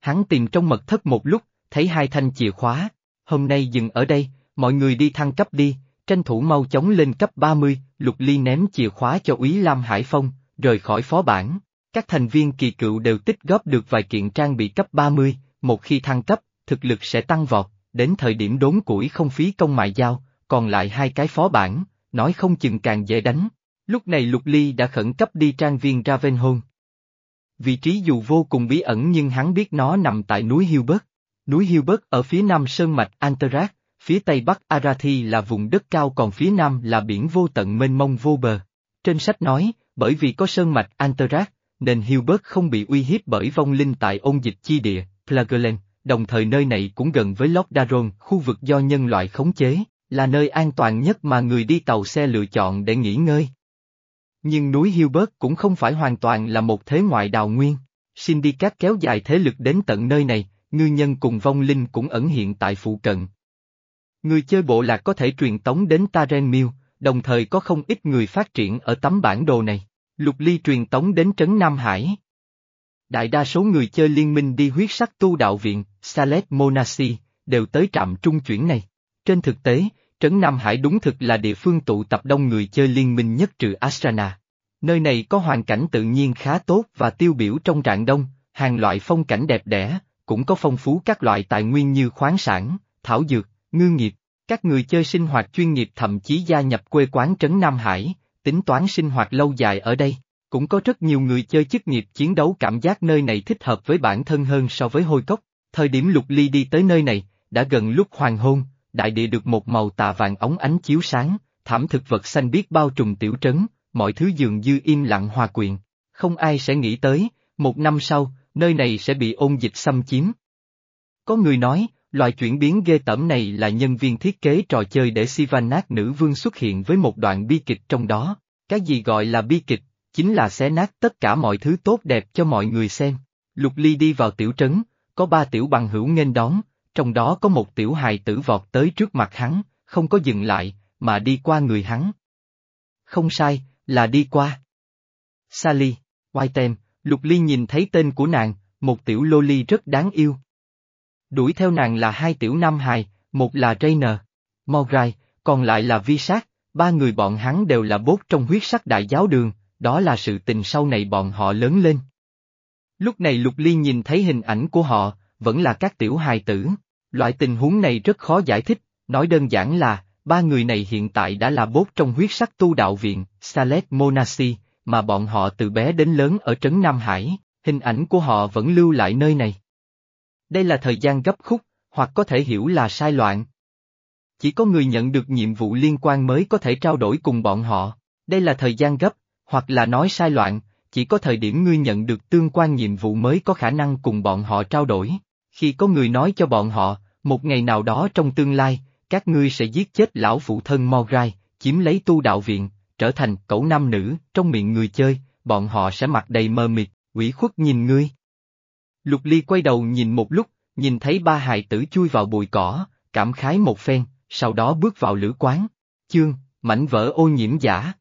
Hắn tìm trong mật thất một lúc, thấy hai thanh chìa khóa, hôm nay dừng ở đây, mọi người đi thăng cấp đi, tranh thủ mau chóng lên cấp 30, Lục Ly ném chìa khóa cho Úy Lam Hải Phong, rời khỏi phó bản. Các thành viên kỳ cựu đều tích góp được vài kiện trang bị cấp 30, một khi thăng cấp, thực lực sẽ tăng vọt, đến thời điểm đốn củi không phí công mại giao, còn lại hai cái phó bản, nói không chừng càng dễ đánh. Lúc này Lục Ly đã khẩn cấp đi trang viên Ravenholm. Vị trí dù vô cùng bí ẩn nhưng hắn biết nó nằm tại núi Hilbert. Núi Hilbert ở phía nam sơn mạch Antarat, phía tây bắc Arathi là vùng đất cao còn phía nam là biển vô tận mênh mông vô bờ. Trên sách nói, bởi vì có sơn mạch Antarat, nên Hilbert không bị uy hiếp bởi vong linh tại ôn dịch chi địa, Plagerland, đồng thời nơi này cũng gần với Lockdaron, khu vực do nhân loại khống chế, là nơi an toàn nhất mà người đi tàu xe lựa chọn để nghỉ ngơi. Nhưng núi Hilbert cũng không phải hoàn toàn là một thế ngoại đào nguyên. Syndicate kéo dài thế lực đến tận nơi này, ngư nhân cùng vong linh cũng ẩn hiện tại phụ cận. Người chơi bộ lạc có thể truyền tống đến Taren Mill, đồng thời có không ít người phát triển ở tấm bản đồ này. Lục Ly truyền tống đến Trấn Nam Hải. Đại đa số người chơi liên minh đi huyết sắc tu đạo viện, Salet Monasi, đều tới trạm trung chuyển này. Trên thực tế, Trấn Nam Hải đúng thực là địa phương tụ tập đông người chơi liên minh nhất trừ Astrana. Nơi này có hoàn cảnh tự nhiên khá tốt và tiêu biểu trong trạng đông, hàng loại phong cảnh đẹp đẽ, cũng có phong phú các loại tài nguyên như khoáng sản, thảo dược, ngư nghiệp. Các người chơi sinh hoạt chuyên nghiệp thậm chí gia nhập quê quán Trấn Nam Hải, tính toán sinh hoạt lâu dài ở đây. Cũng có rất nhiều người chơi chức nghiệp chiến đấu cảm giác nơi này thích hợp với bản thân hơn so với hôi cốc. Thời điểm lục ly đi tới nơi này, đã gần lúc hoàng hôn, đại địa được một màu tà vàng ống ánh chiếu sáng, thảm thực vật xanh biếc bao trùm tiểu trấn, mọi thứ dường như im lặng hòa quyện. Không ai sẽ nghĩ tới, một năm sau, nơi này sẽ bị ôn dịch xâm chiếm. Có người nói, loại chuyển biến ghê tởm này là nhân viên thiết kế trò chơi để Sivanac nữ vương xuất hiện với một đoạn bi kịch trong đó. Cái gì gọi là bi kịch, chính là xé nát tất cả mọi thứ tốt đẹp cho mọi người xem. Lục Ly đi vào tiểu trấn, có ba tiểu bằng hữu nghênh đón, trong đó có một tiểu hài tử vọt tới trước mặt hắn, không có dừng lại, mà đi qua người hắn. Không sai, là đi qua. Sally, Whitem, Lục Ly nhìn thấy tên của nàng, một tiểu loli rất đáng yêu. Đuổi theo nàng là hai tiểu nam hài, một là Rainer, Mograi, còn lại là Vi Sát, ba người bọn hắn đều là bốt trong huyết sắc đại giáo đường, đó là sự tình sau này bọn họ lớn lên. Lúc này Lục Ly nhìn thấy hình ảnh của họ, vẫn là các tiểu hài tử. Loại tình huống này rất khó giải thích, nói đơn giản là, ba người này hiện tại đã là bốt trong huyết sắc tu đạo viện, Salet Monasi, mà bọn họ từ bé đến lớn ở Trấn Nam Hải, hình ảnh của họ vẫn lưu lại nơi này. Đây là thời gian gấp khúc, hoặc có thể hiểu là sai loạn. Chỉ có người nhận được nhiệm vụ liên quan mới có thể trao đổi cùng bọn họ, đây là thời gian gấp, hoặc là nói sai loạn, chỉ có thời điểm ngươi nhận được tương quan nhiệm vụ mới có khả năng cùng bọn họ trao đổi. Khi có người nói cho bọn họ, một ngày nào đó trong tương lai, các ngươi sẽ giết chết lão phụ thân Mograi, chiếm lấy tu đạo viện, trở thành cẩu nam nữ, trong miệng người chơi, bọn họ sẽ mặt đầy mơ mịt, ủy khuất nhìn ngươi. Lục Ly quay đầu nhìn một lúc, nhìn thấy ba hài tử chui vào bụi cỏ, cảm khái một phen, sau đó bước vào lữ quán. Chương, mảnh vỡ ô nhiễm giả.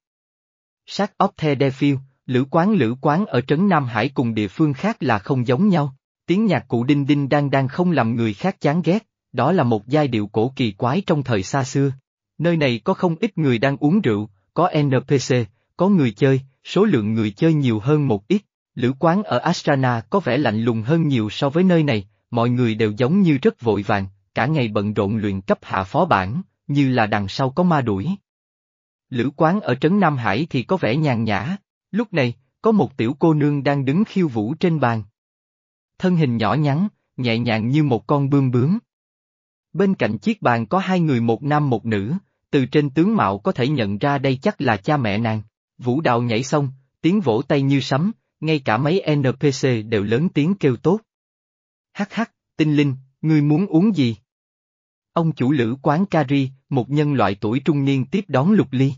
Sát óc the đe phiêu, lữ quán lữ quán ở trấn Nam Hải cùng địa phương khác là không giống nhau. Tiếng nhạc cụ đinh đinh đang đang không làm người khác chán ghét, đó là một giai điệu cổ kỳ quái trong thời xa xưa. Nơi này có không ít người đang uống rượu, có NPC, có người chơi, số lượng người chơi nhiều hơn một ít. Lữ quán ở Astrana có vẻ lạnh lùng hơn nhiều so với nơi này, mọi người đều giống như rất vội vàng, cả ngày bận rộn luyện cấp hạ phó bản, như là đằng sau có ma đuổi. Lữ quán ở Trấn Nam Hải thì có vẻ nhàn nhã, lúc này, có một tiểu cô nương đang đứng khiêu vũ trên bàn. Thân hình nhỏ nhắn, nhẹ nhàng như một con bươm bướm. Bên cạnh chiếc bàn có hai người một nam một nữ, từ trên tướng mạo có thể nhận ra đây chắc là cha mẹ nàng. Vũ đạo nhảy xong, tiếng vỗ tay như sấm, ngay cả mấy NPC đều lớn tiếng kêu tốt. Hắc hắc, tinh linh, ngươi muốn uống gì? Ông chủ lữ quán Kari, một nhân loại tuổi trung niên tiếp đón Lục Ly.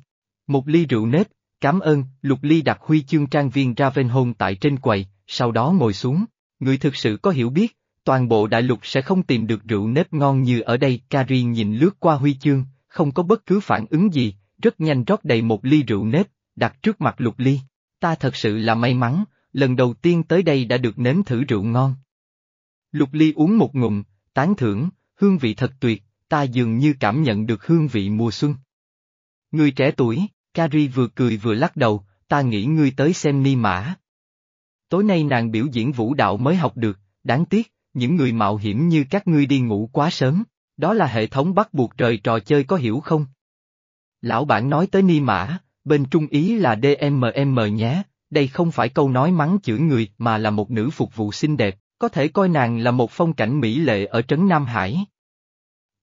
Một ly rượu nếp, cảm ơn, Lục Ly đặt huy chương trang viên Ravenholm tại trên quầy, sau đó ngồi xuống. Người thực sự có hiểu biết, toàn bộ đại lục sẽ không tìm được rượu nếp ngon như ở đây. Kari nhìn lướt qua huy chương, không có bất cứ phản ứng gì, rất nhanh rót đầy một ly rượu nếp, đặt trước mặt Lục Ly. Ta thật sự là may mắn, lần đầu tiên tới đây đã được nếm thử rượu ngon. Lục Ly uống một ngụm, tán thưởng, hương vị thật tuyệt, ta dường như cảm nhận được hương vị mùa xuân. Người trẻ tuổi, Kari vừa cười vừa lắc đầu, ta nghĩ ngươi tới xem ni mã. Tối nay nàng biểu diễn vũ đạo mới học được, đáng tiếc, những người mạo hiểm như các ngươi đi ngủ quá sớm, đó là hệ thống bắt buộc trời trò chơi có hiểu không? Lão bản nói tới ni mã, bên trung ý là DMM nhé, đây không phải câu nói mắng chửi người mà là một nữ phục vụ xinh đẹp, có thể coi nàng là một phong cảnh mỹ lệ ở trấn Nam Hải.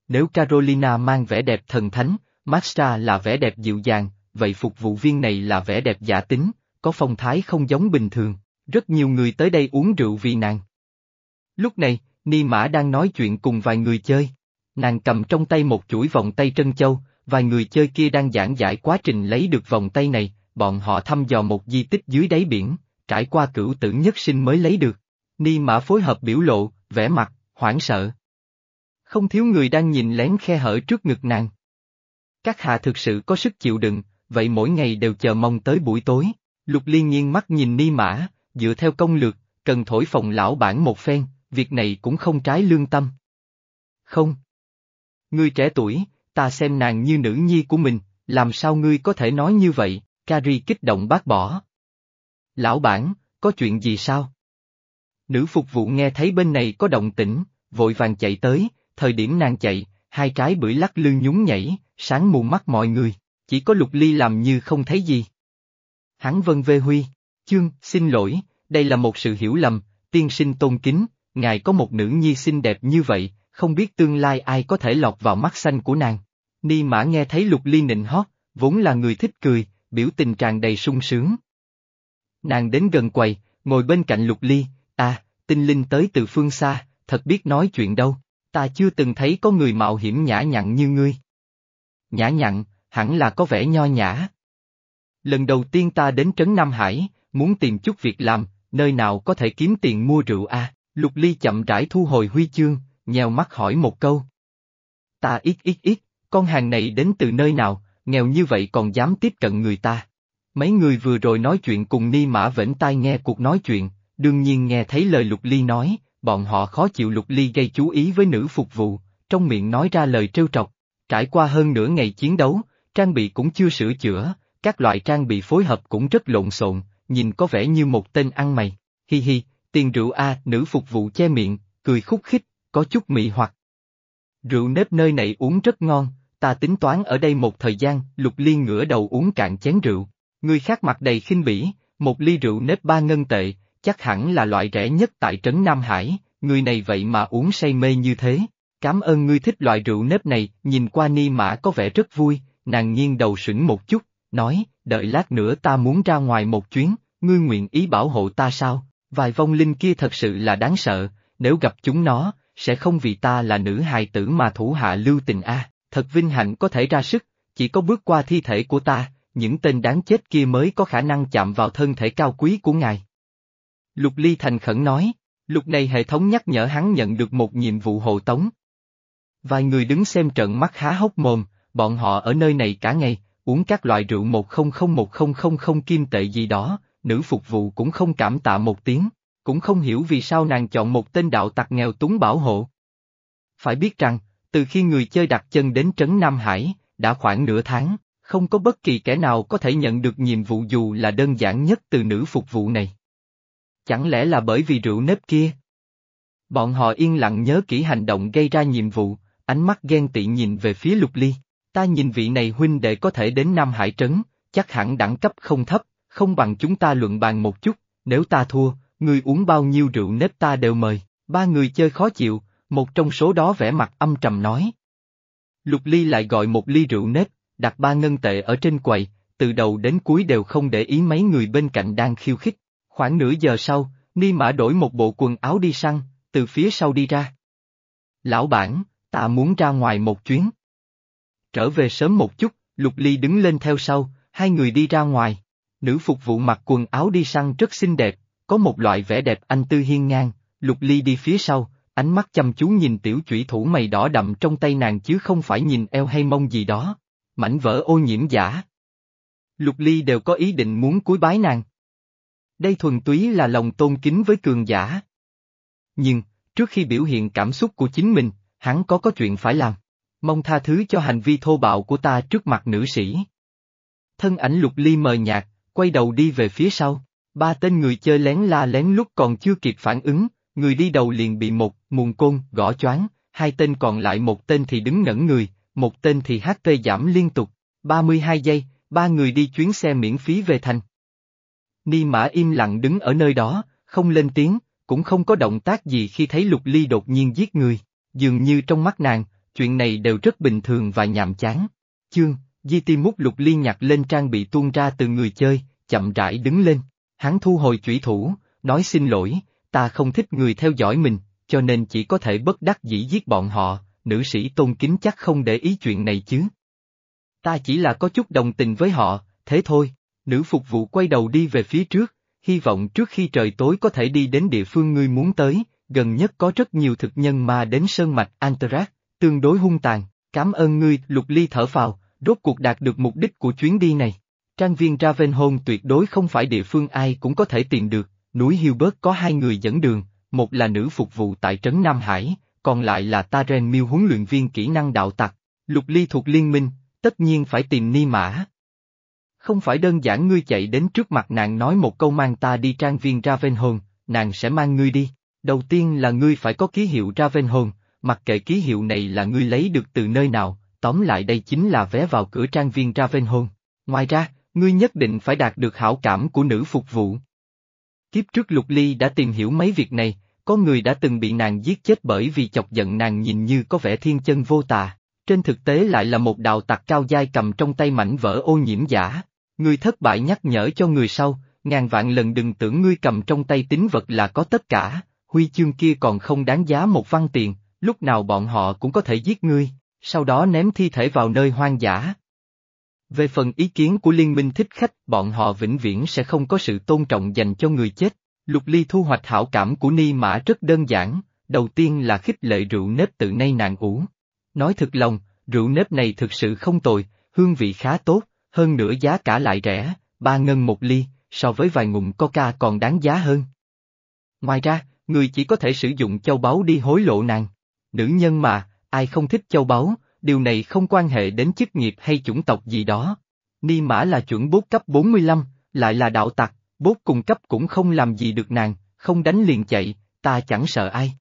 Nếu Carolina mang vẻ đẹp thần thánh, Maxtra là vẻ đẹp dịu dàng, vậy phục vụ viên này là vẻ đẹp giả tính, có phong thái không giống bình thường, rất nhiều người tới đây uống rượu vì nàng. Lúc này, Ni Mã đang nói chuyện cùng vài người chơi. Nàng cầm trong tay một chuỗi vòng tay trân châu, vài người chơi kia đang giảng giải quá trình lấy được vòng tay này, bọn họ thăm dò một di tích dưới đáy biển, trải qua cửu tử nhất sinh mới lấy được. Ni Mã phối hợp biểu lộ, vẻ mặt, hoảng sợ. Không thiếu người đang nhìn lén khe hở trước ngực nàng. Các hạ thực sự có sức chịu đựng, vậy mỗi ngày đều chờ mong tới buổi tối. Lục liên nghiêng mắt nhìn Ni Mã, dựa theo công lược, cần thổi phòng lão bản một phen, việc này cũng không trái lương tâm. Không. Ngươi trẻ tuổi, ta xem nàng như nữ nhi của mình, làm sao ngươi có thể nói như vậy, Kari kích động bác bỏ. Lão bản, có chuyện gì sao? Nữ phục vụ nghe thấy bên này có động tĩnh, vội vàng chạy tới, thời điểm nàng chạy, hai trái bưởi lắc lư nhún nhảy, sáng mù mắt mọi người, chỉ có lục ly làm như không thấy gì. Hắn vân vê huy, chương, xin lỗi, đây là một sự hiểu lầm, tiên sinh tôn kính, ngài có một nữ nhi xinh đẹp như vậy, không biết tương lai ai có thể lọt vào mắt xanh của nàng. Ni mã nghe thấy lục ly nịnh hót, vốn là người thích cười, biểu tình tràn đầy sung sướng. Nàng đến gần quầy, ngồi bên cạnh lục ly, à, tinh linh tới từ phương xa, thật biết nói chuyện đâu, ta chưa từng thấy có người mạo hiểm nhã nhặn như ngươi. Nhã nhặn, hẳn là có vẻ nho nhã. Lần đầu tiên ta đến Trấn Nam Hải, muốn tìm chút việc làm, nơi nào có thể kiếm tiền mua rượu a? À? Lục Ly chậm rãi thu hồi huy chương, nhèo mắt hỏi một câu. Ta ít ít ít, con hàng này đến từ nơi nào, nghèo như vậy còn dám tiếp cận người ta. Mấy người vừa rồi nói chuyện cùng Ni Mã Vĩnh tai nghe cuộc nói chuyện, đương nhiên nghe thấy lời Lục Ly nói, bọn họ khó chịu Lục Ly gây chú ý với nữ phục vụ, trong miệng nói ra lời trêu trọc. Trải qua hơn nửa ngày chiến đấu, trang bị cũng chưa sửa chữa, các loại trang bị phối hợp cũng rất lộn xộn, nhìn có vẻ như một tên ăn mày. Hi hi, tiền rượu A, nữ phục vụ che miệng, cười khúc khích, có chút mị hoặc. Rượu nếp nơi này uống rất ngon, ta tính toán ở đây một thời gian, lục liên ngửa đầu uống cạn chén rượu. Người khác mặt đầy khinh bỉ, một ly rượu nếp ba ngân tệ, chắc hẳn là loại rẻ nhất tại trấn Nam Hải, người này vậy mà uống say mê như thế. Cảm ơn ngươi thích loại rượu nếp này, nhìn qua ni mã có vẻ rất vui, nàng nghiêng đầu sững một chút, nói, đợi lát nữa ta muốn ra ngoài một chuyến, ngươi nguyện ý bảo hộ ta sao? Vài vong linh kia thật sự là đáng sợ, nếu gặp chúng nó, sẽ không vì ta là nữ hài tử mà thủ hạ lưu tình a. thật vinh hạnh có thể ra sức, chỉ có bước qua thi thể của ta, những tên đáng chết kia mới có khả năng chạm vào thân thể cao quý của ngài. Lục Ly thành khẩn nói, lúc này hệ thống nhắc nhở hắn nhận được một nhiệm vụ hộ tống. Vài người đứng xem trận mắt há hốc mồm, bọn họ ở nơi này cả ngày, uống các loại rượu một không không một không không không kim tệ gì đó, nữ phục vụ cũng không cảm tạ một tiếng, cũng không hiểu vì sao nàng chọn một tên đạo tặc nghèo túng bảo hộ. Phải biết rằng, từ khi người chơi đặt chân đến Trấn Nam Hải, đã khoảng nửa tháng, không có bất kỳ kẻ nào có thể nhận được nhiệm vụ dù là đơn giản nhất từ nữ phục vụ này. Chẳng lẽ là bởi vì rượu nếp kia? Bọn họ yên lặng nhớ kỹ hành động gây ra nhiệm vụ, ánh mắt ghen tị nhìn về phía lục ly. Ta nhìn vị này huynh đệ có thể đến Nam Hải Trấn, chắc hẳn đẳng cấp không thấp, không bằng chúng ta luận bàn một chút, nếu ta thua, người uống bao nhiêu rượu nếp ta đều mời, ba người chơi khó chịu, một trong số đó vẻ mặt âm trầm nói. Lục Ly lại gọi một ly rượu nếp, đặt ba ngân tệ ở trên quầy, từ đầu đến cuối đều không để ý mấy người bên cạnh đang khiêu khích. Khoảng nửa giờ sau, Ni Mã đổi một bộ quần áo đi săn, từ phía sau đi ra. Lão bản, ta muốn ra ngoài một chuyến. Trở về sớm một chút, Lục Ly đứng lên theo sau, hai người đi ra ngoài. Nữ phục vụ mặc quần áo đi săn rất xinh đẹp, có một loại vẻ đẹp anh tư hiên ngang, Lục Ly đi phía sau, ánh mắt chăm chú nhìn tiểu chủy thủ mày đỏ đậm trong tay nàng chứ không phải nhìn eo hay mông gì đó. Mảnh vỡ ô nhiễm giả. Lục Ly đều có ý định muốn cúi bái nàng. Đây thuần túy là lòng tôn kính với cường giả. Nhưng, trước khi biểu hiện cảm xúc của chính mình, hắn có có chuyện phải làm. Mong tha thứ cho hành vi thô bạo của ta trước mặt nữ sĩ. Thân ảnh lục ly mờ nhạt, quay đầu đi về phía sau. Ba tên người chơi lén la lén lúc còn chưa kịp phản ứng, người đi đầu liền bị một mùn côn gõ choáng, hai tên còn lại một tên thì đứng ngẩn người, một tên thì HP giảm liên tục. 32 giây, ba người đi chuyến xe miễn phí về thành. Ni Mã im lặng đứng ở nơi đó, không lên tiếng, cũng không có động tác gì khi thấy Lục Ly đột nhiên giết người. Dường như trong mắt nàng, chuyện này đều rất bình thường và nhàm chán. Chương, Di Ti mút Lục Ly nhặt lên trang bị tuôn ra từ người chơi, chậm rãi đứng lên. Hắn thu hồi chủy thủ, nói xin lỗi, ta không thích người theo dõi mình, cho nên chỉ có thể bất đắc dĩ giết bọn họ, nữ sĩ tôn kính chắc không để ý chuyện này chứ. Ta chỉ là có chút đồng tình với họ, thế thôi, nữ phục vụ quay đầu đi về phía trước, hy vọng trước khi trời tối có thể đi đến địa phương ngươi muốn tới, gần nhất có rất nhiều thực nhân mà đến sơn mạch Antarac, tương đối hung tàn, cảm ơn ngươi, lục ly thở phào, rốt cuộc đạt được mục đích của chuyến đi này. Trang viên Ravenholm tuyệt đối không phải địa phương ai cũng có thể tìm được, núi Hilbert có hai người dẫn đường, một là nữ phục vụ tại trấn Nam Hải, còn lại là Taren Miêu huấn luyện viên kỹ năng đạo tặc. Lục ly thuộc liên minh, tất nhiên phải tìm ni mã. Không phải đơn giản ngươi chạy đến trước mặt nàng nói một câu mang ta đi trang viên Ravenholm, nàng sẽ mang ngươi đi. Đầu tiên là ngươi phải có ký hiệu Ravenholm, mặc kệ ký hiệu này là ngươi lấy được từ nơi nào, tóm lại đây chính là vé vào cửa trang viên Ravenholm. Ngoài ra, ngươi nhất định phải đạt được hảo cảm của nữ phục vụ. Kiếp trước Lục Ly đã tìm hiểu mấy việc này, có người đã từng bị nàng giết chết bởi vì chọc giận nàng nhìn như có vẻ thiên chân vô tà, trên thực tế lại là một đạo tặc cao dai cầm trong tay mảnh vỡ ô nhiễm giả. Người thất bại nhắc nhở cho người sau, ngàn vạn lần đừng tưởng ngươi cầm trong tay tính vật là có tất cả, huy chương kia còn không đáng giá một văn tiền, lúc nào bọn họ cũng có thể giết ngươi, sau đó ném thi thể vào nơi hoang dã. Về phần ý kiến của liên minh thích khách, bọn họ vĩnh viễn sẽ không có sự tôn trọng dành cho người chết. Lục Ly thu hoạch hảo cảm của Ni Mã rất đơn giản, đầu tiên là khích lệ rượu nếp tự nay nàng ủ. Nói thật lòng, rượu nếp này thực sự không tồi, hương vị khá tốt, hơn nữa giá cả lại rẻ, ba ngân một ly, so với vài ngụm coca còn đáng giá hơn. Ngoài ra, người chỉ có thể sử dụng châu báu đi hối lộ nàng. Nữ nhân mà, ai không thích châu báu, điều này không quan hệ đến chức nghiệp hay chủng tộc gì đó. Ni Mã là chuẩn bốt cấp 45, lại là đạo tặc, bốt cùng cấp cũng không làm gì được nàng, không đánh liền chạy, ta chẳng sợ ai.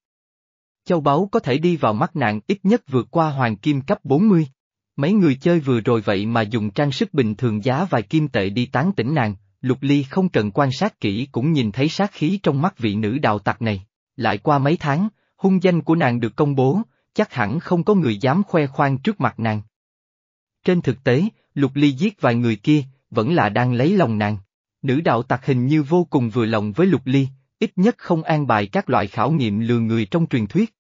Châu báu có thể đi vào mắt nàng ít nhất vượt qua hoàng kim cấp 40. Mấy người chơi vừa rồi vậy mà dùng trang sức bình thường giá vài kim tệ đi tán tỉnh nàng, Lục Ly không cần quan sát kỹ cũng nhìn thấy sát khí trong mắt vị nữ đạo tặc này. Lại qua mấy tháng, hung danh của nàng được công bố, chắc hẳn không có người dám khoe khoang trước mặt nàng. Trên thực tế, Lục Ly giết vài người kia, vẫn là đang lấy lòng nàng. Nữ đạo tặc hình như vô cùng vừa lòng với Lục Ly, ít nhất không an bài các loại khảo nghiệm lừa người trong truyền thuyết.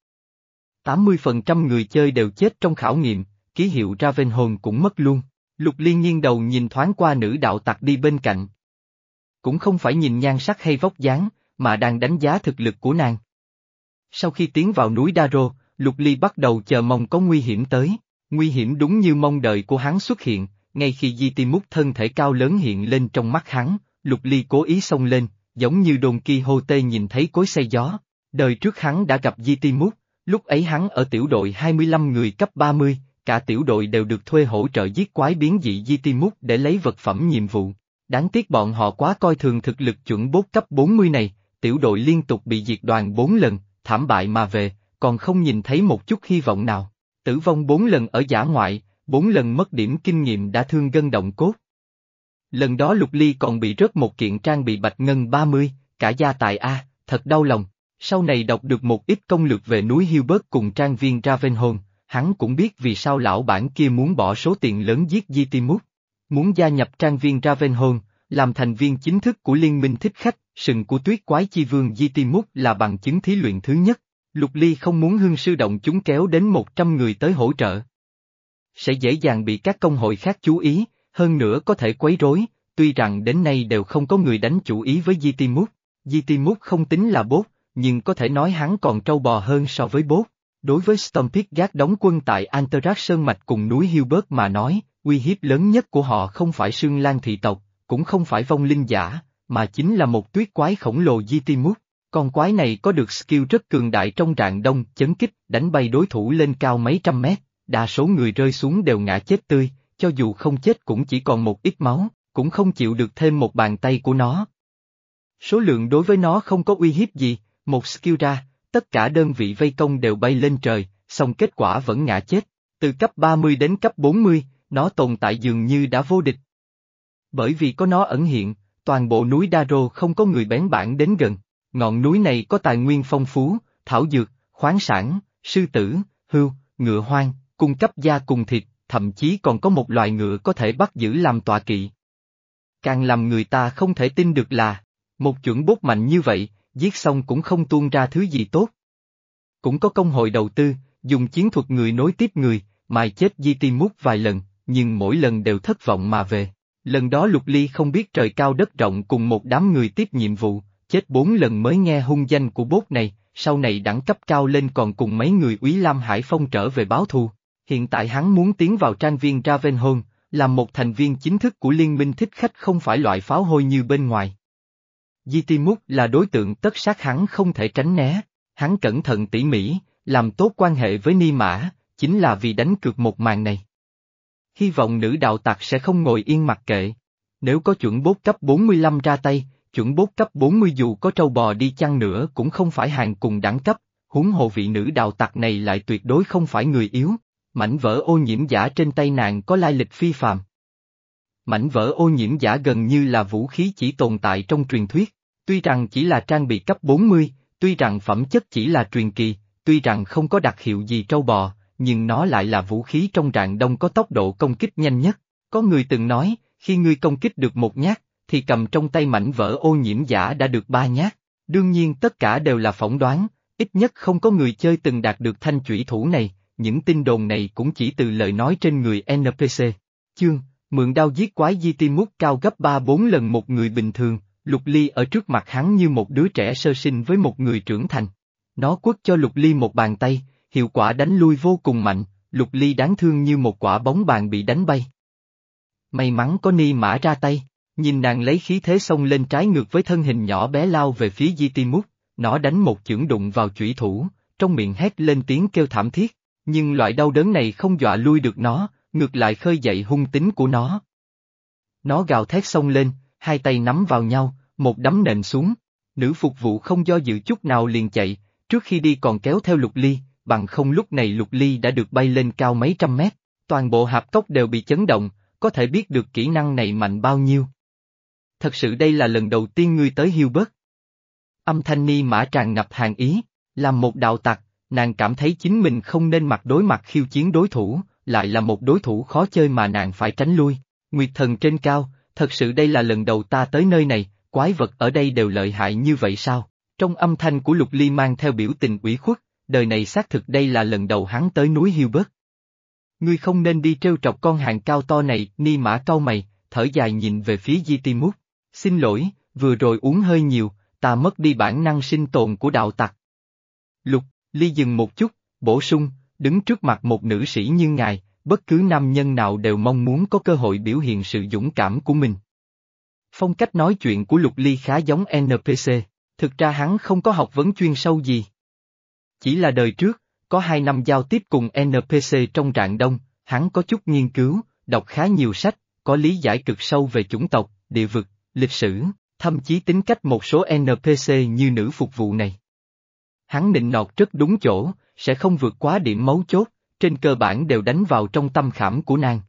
80% người chơi đều chết trong khảo nghiệm, ký hiệu Ravenholm cũng mất luôn. Lục Ly nghiêng đầu nhìn thoáng qua nữ đạo tặc đi bên cạnh. Cũng không phải nhìn nhan sắc hay vóc dáng, mà đang đánh giá thực lực của nàng. Sau khi tiến vào núi Daro, Lục Ly bắt đầu chờ mong có nguy hiểm tới. Nguy hiểm đúng như mong đợi của hắn xuất hiện, ngay khi Di Ti Mút thân thể cao lớn hiện lên trong mắt hắn, Lục Ly cố ý xông lên, giống như đồn kỳ hô tê nhìn thấy cối xe gió. Đời trước hắn đã gặp Di Ti Mút, lúc ấy hắn ở tiểu đội 25 người cấp 30, cả tiểu đội đều được thuê hỗ trợ giết quái biến dị Di Ti Mút để lấy vật phẩm nhiệm vụ. Đáng tiếc bọn họ quá coi thường thực lực chuẩn bốt cấp 40 này, tiểu đội liên tục bị diệt đoàn 4 lần, thảm bại mà về, còn không nhìn thấy một chút hy vọng nào. Tử vong bốn lần ở giả ngoại, bốn lần mất điểm kinh nghiệm đã thương gân động cốt. Lần đó Lục Ly còn bị rớt một kiện trang bị bạch ngân 30, cả gia tài A, thật đau lòng. Sau này đọc được một ít công lược về núi Hilbert cùng trang viên Ravenholm, hắn cũng biết vì sao lão bản kia muốn bỏ số tiền lớn giết Di timus, Muốn gia nhập trang viên Ravenholm, làm thành viên chính thức của liên minh thích khách, sừng của tuyết quái chi vương Di Timut là bằng chứng thí luyện thứ nhất. Lục Ly không muốn hưng sư động chúng kéo đến 100 người tới hỗ trợ. Sẽ dễ dàng bị các công hội khác chú ý, hơn nữa có thể quấy rối, tuy rằng đến nay đều không có người đánh chủ ý với Di Timut. Di Timut không tính là bốt, nhưng có thể nói hắn còn trâu bò hơn so với bốt. Đối với Stompik gác đóng quân tại antarac Sơn Mạch cùng núi Hilbert mà nói, uy hiếp lớn nhất của họ không phải Sương Lan thị tộc, cũng không phải vong linh giả, mà chính là một tuyết quái khổng lồ Di Yitimut. Con quái này có được skill rất cường đại trong rạng đông, chấn kích, đánh bay đối thủ lên cao mấy trăm mét, đa số người rơi xuống đều ngã chết tươi, cho dù không chết cũng chỉ còn một ít máu, cũng không chịu được thêm một bàn tay của nó. Số lượng đối với nó không có uy hiếp gì, một skill ra, tất cả đơn vị vây công đều bay lên trời, song kết quả vẫn ngã chết. Từ cấp 30 đến cấp 40, nó tồn tại dường như đã vô địch. Bởi vì có nó ẩn hiện, toàn bộ núi Daro không có người bén bản đến gần. Ngọn núi này có tài nguyên phong phú, thảo dược, khoáng sản, sư tử, hưu, ngựa hoang, cung cấp da cùng thịt, thậm chí còn có một loài ngựa có thể bắt giữ làm tọa kỵ. Càng làm người ta không thể tin được là, một chuẩn bốt mạnh như vậy, giết xong cũng không tuôn ra thứ gì tốt. Cũng có công hội đầu tư, dùng chiến thuật người nối tiếp người, mài chết Di Ti Mút vài lần, nhưng mỗi lần đều thất vọng mà về. Lần đó Lục Ly không biết trời cao đất rộng cùng một đám người tiếp nhiệm vụ, chết bốn lần mới nghe hung danh của bốt này, sau này đẳng cấp cao lên còn cùng mấy người úy Lam Hải Phong trở về báo thù. Hiện tại hắn muốn tiến vào trang viên Ravenholm, làm một thành viên chính thức của liên minh thích khách không phải loại pháo hôi như bên ngoài. Yitimuk là đối tượng tất sát hắn không thể tránh né, hắn cẩn thận tỉ mỉ, làm tốt quan hệ với Ni Mã, chính là vì đánh cược một màn này. Hy vọng nữ đạo tặc sẽ không ngồi yên mặc kệ. Nếu có chuẩn bốt cấp 45 ra tay, chuẩn bốt cấp 40 dù có trâu bò đi chăng nữa cũng không phải hàng cùng đẳng cấp, huống hồ vị nữ đạo tặc này lại tuyệt đối không phải người yếu, mảnh vỡ ô nhiễm giả trên tay nàng có lai lịch phi phàm. Mảnh vỡ ô nhiễm giả gần như là vũ khí chỉ tồn tại trong truyền thuyết, tuy rằng chỉ là trang bị cấp 40, tuy rằng phẩm chất chỉ là truyền kỳ, tuy rằng không có đặc hiệu gì trâu bò, nhưng nó lại là vũ khí trong rạng đông có tốc độ công kích nhanh nhất. Có người từng nói, khi ngươi công kích được một nhát, thì cầm trong tay mảnh vỡ ô nhiễm giả đã được ba nhát. Đương nhiên tất cả đều là phỏng đoán, ít nhất không có người chơi từng đạt được thanh chủy thủ này, những tin đồn này cũng chỉ từ lời nói trên người NPC. Chương, mượn đao giết quái di ti mút cao gấp 3-4 lần một người bình thường, Lục Ly ở trước mặt hắn như một đứa trẻ sơ sinh với một người trưởng thành. Nó quất cho Lục Ly một bàn tay, hiệu quả đánh lui vô cùng mạnh, Lục Ly đáng thương như một quả bóng bàn bị đánh bay. May mắn có ni mã ra tay, nhìn nàng lấy khí thế xông lên trái ngược với thân hình nhỏ bé lao về phía Di Ti Mút, nó đánh một chưởng đụng vào chủy thủ, trong miệng hét lên tiếng kêu thảm thiết, nhưng loại đau đớn này không dọa lui được nó, ngược lại khơi dậy hung tính của nó. Nó gào thét xông lên, hai tay nắm vào nhau, một đấm nện xuống, nữ phục vụ không do dự chút nào liền chạy, trước khi đi còn kéo theo lục ly, bằng không lúc này lục ly đã được bay lên cao mấy trăm mét, toàn bộ hạp cốc đều bị chấn động, có thể biết được kỹ năng này mạnh bao nhiêu. Thật sự đây là lần đầu tiên ngươi tới hiêu bớt. Âm thanh ni mã tràn ngập hàng ý, làm một đạo tặc, nàng cảm thấy chính mình không nên mặt đối mặt khiêu chiến đối thủ, lại là một đối thủ khó chơi mà nàng phải tránh lui. Nguyệt thần trên cao, thật sự đây là lần đầu ta tới nơi này, quái vật ở đây đều lợi hại như vậy sao? Trong âm thanh của Lục Ly mang theo biểu tình ủy khuất, đời này xác thực đây là lần đầu hắn tới núi Hiêu Bớt. Ngươi không nên đi trêu trọc con hàng cao to này, ni mã cau mày, thở dài nhìn về phía Di Ti Mút. Xin lỗi, vừa rồi uống hơi nhiều, ta mất đi bản năng sinh tồn của đạo tặc. Lục, Ly dừng một chút, bổ sung, đứng trước mặt một nữ sĩ như ngài, bất cứ nam nhân nào đều mong muốn có cơ hội biểu hiện sự dũng cảm của mình. Phong cách nói chuyện của Lục Ly khá giống NPC, thực ra hắn không có học vấn chuyên sâu gì. Chỉ là đời trước, có hai năm giao tiếp cùng NPC trong rạng đông, hắn có chút nghiên cứu, đọc khá nhiều sách, có lý giải cực sâu về chủng tộc, địa vực, lịch sử, thậm chí tính cách một số NPC như nữ phục vụ này. Hắn định nọt rất đúng chỗ, sẽ không vượt quá điểm mấu chốt, trên cơ bản đều đánh vào trong tâm khảm của nàng.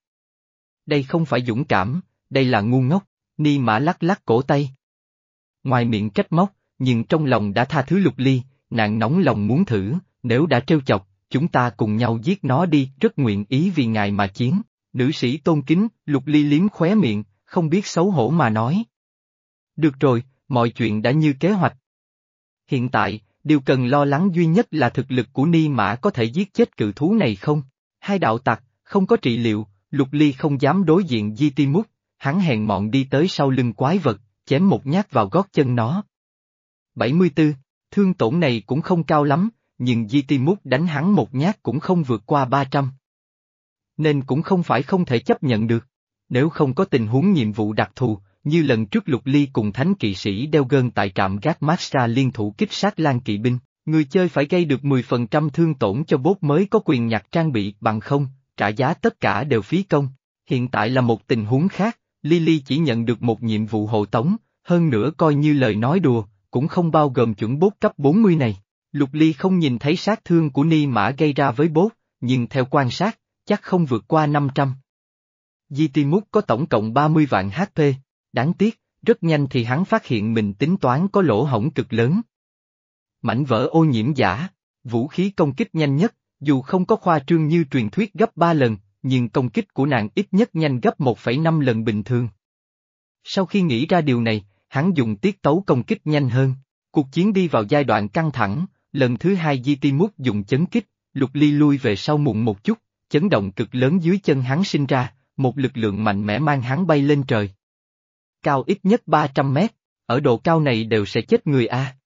Đây không phải dũng cảm, đây là ngu ngốc, ni mã lắc lắc cổ tay. Ngoài miệng trách móc, nhưng trong lòng đã tha thứ lục ly, nàng nóng lòng muốn thử, nếu đã trêu chọc, chúng ta cùng nhau giết nó đi, rất nguyện ý vì ngài mà chiến. Nữ sĩ tôn kính, lục ly liếm khóe miệng, không biết xấu hổ mà nói. Được rồi, mọi chuyện đã như kế hoạch. Hiện tại, điều cần lo lắng duy nhất là thực lực của Ni Mã có thể giết chết cự thú này không? Hai đạo tặc, không có trị liệu, Lục Ly không dám đối diện Di Ti Mút, hắn hèn mọn đi tới sau lưng quái vật, chém một nhát vào gót chân nó. 74, thương tổn này cũng không cao lắm, nhưng Di Ti Mút đánh hắn một nhát cũng không vượt qua 300. Nên cũng không phải không thể chấp nhận được. Nếu không có tình huống nhiệm vụ đặc thù, như lần trước Lục Ly cùng thánh kỵ sĩ đeo gơn tại trạm gác Maxra liên thủ kích sát lan kỵ binh, người chơi phải gây được 10% thương tổn cho bốt mới có quyền nhặt trang bị bằng không, trả giá tất cả đều phí công. Hiện tại là một tình huống khác, Lily chỉ nhận được một nhiệm vụ hộ tống, hơn nữa coi như lời nói đùa, cũng không bao gồm chuẩn bốt cấp 40 này. Lục Ly không nhìn thấy sát thương của Ni Mã gây ra với bốt, nhưng theo quan sát, chắc không vượt qua 500. Di Timut có tổng cộng 30 vạn HP, đáng tiếc, rất nhanh thì hắn phát hiện mình tính toán có lỗ hổng cực lớn. Mảnh vỡ ô nhiễm giả, vũ khí công kích nhanh nhất, dù không có khoa trương như truyền thuyết gấp 3 lần, nhưng công kích của nàng ít nhất nhanh gấp 1,5 lần bình thường. Sau khi nghĩ ra điều này, hắn dùng tiết tấu công kích nhanh hơn. Cuộc chiến đi vào giai đoạn căng thẳng, lần thứ hai Di Timut dùng chấn kích, lục ly lui về sau muộn một chút, chấn động cực lớn dưới chân hắn sinh ra, một lực lượng mạnh mẽ mang hắn bay lên trời. Cao ít nhất 300 mét, ở độ cao này đều sẽ chết người A.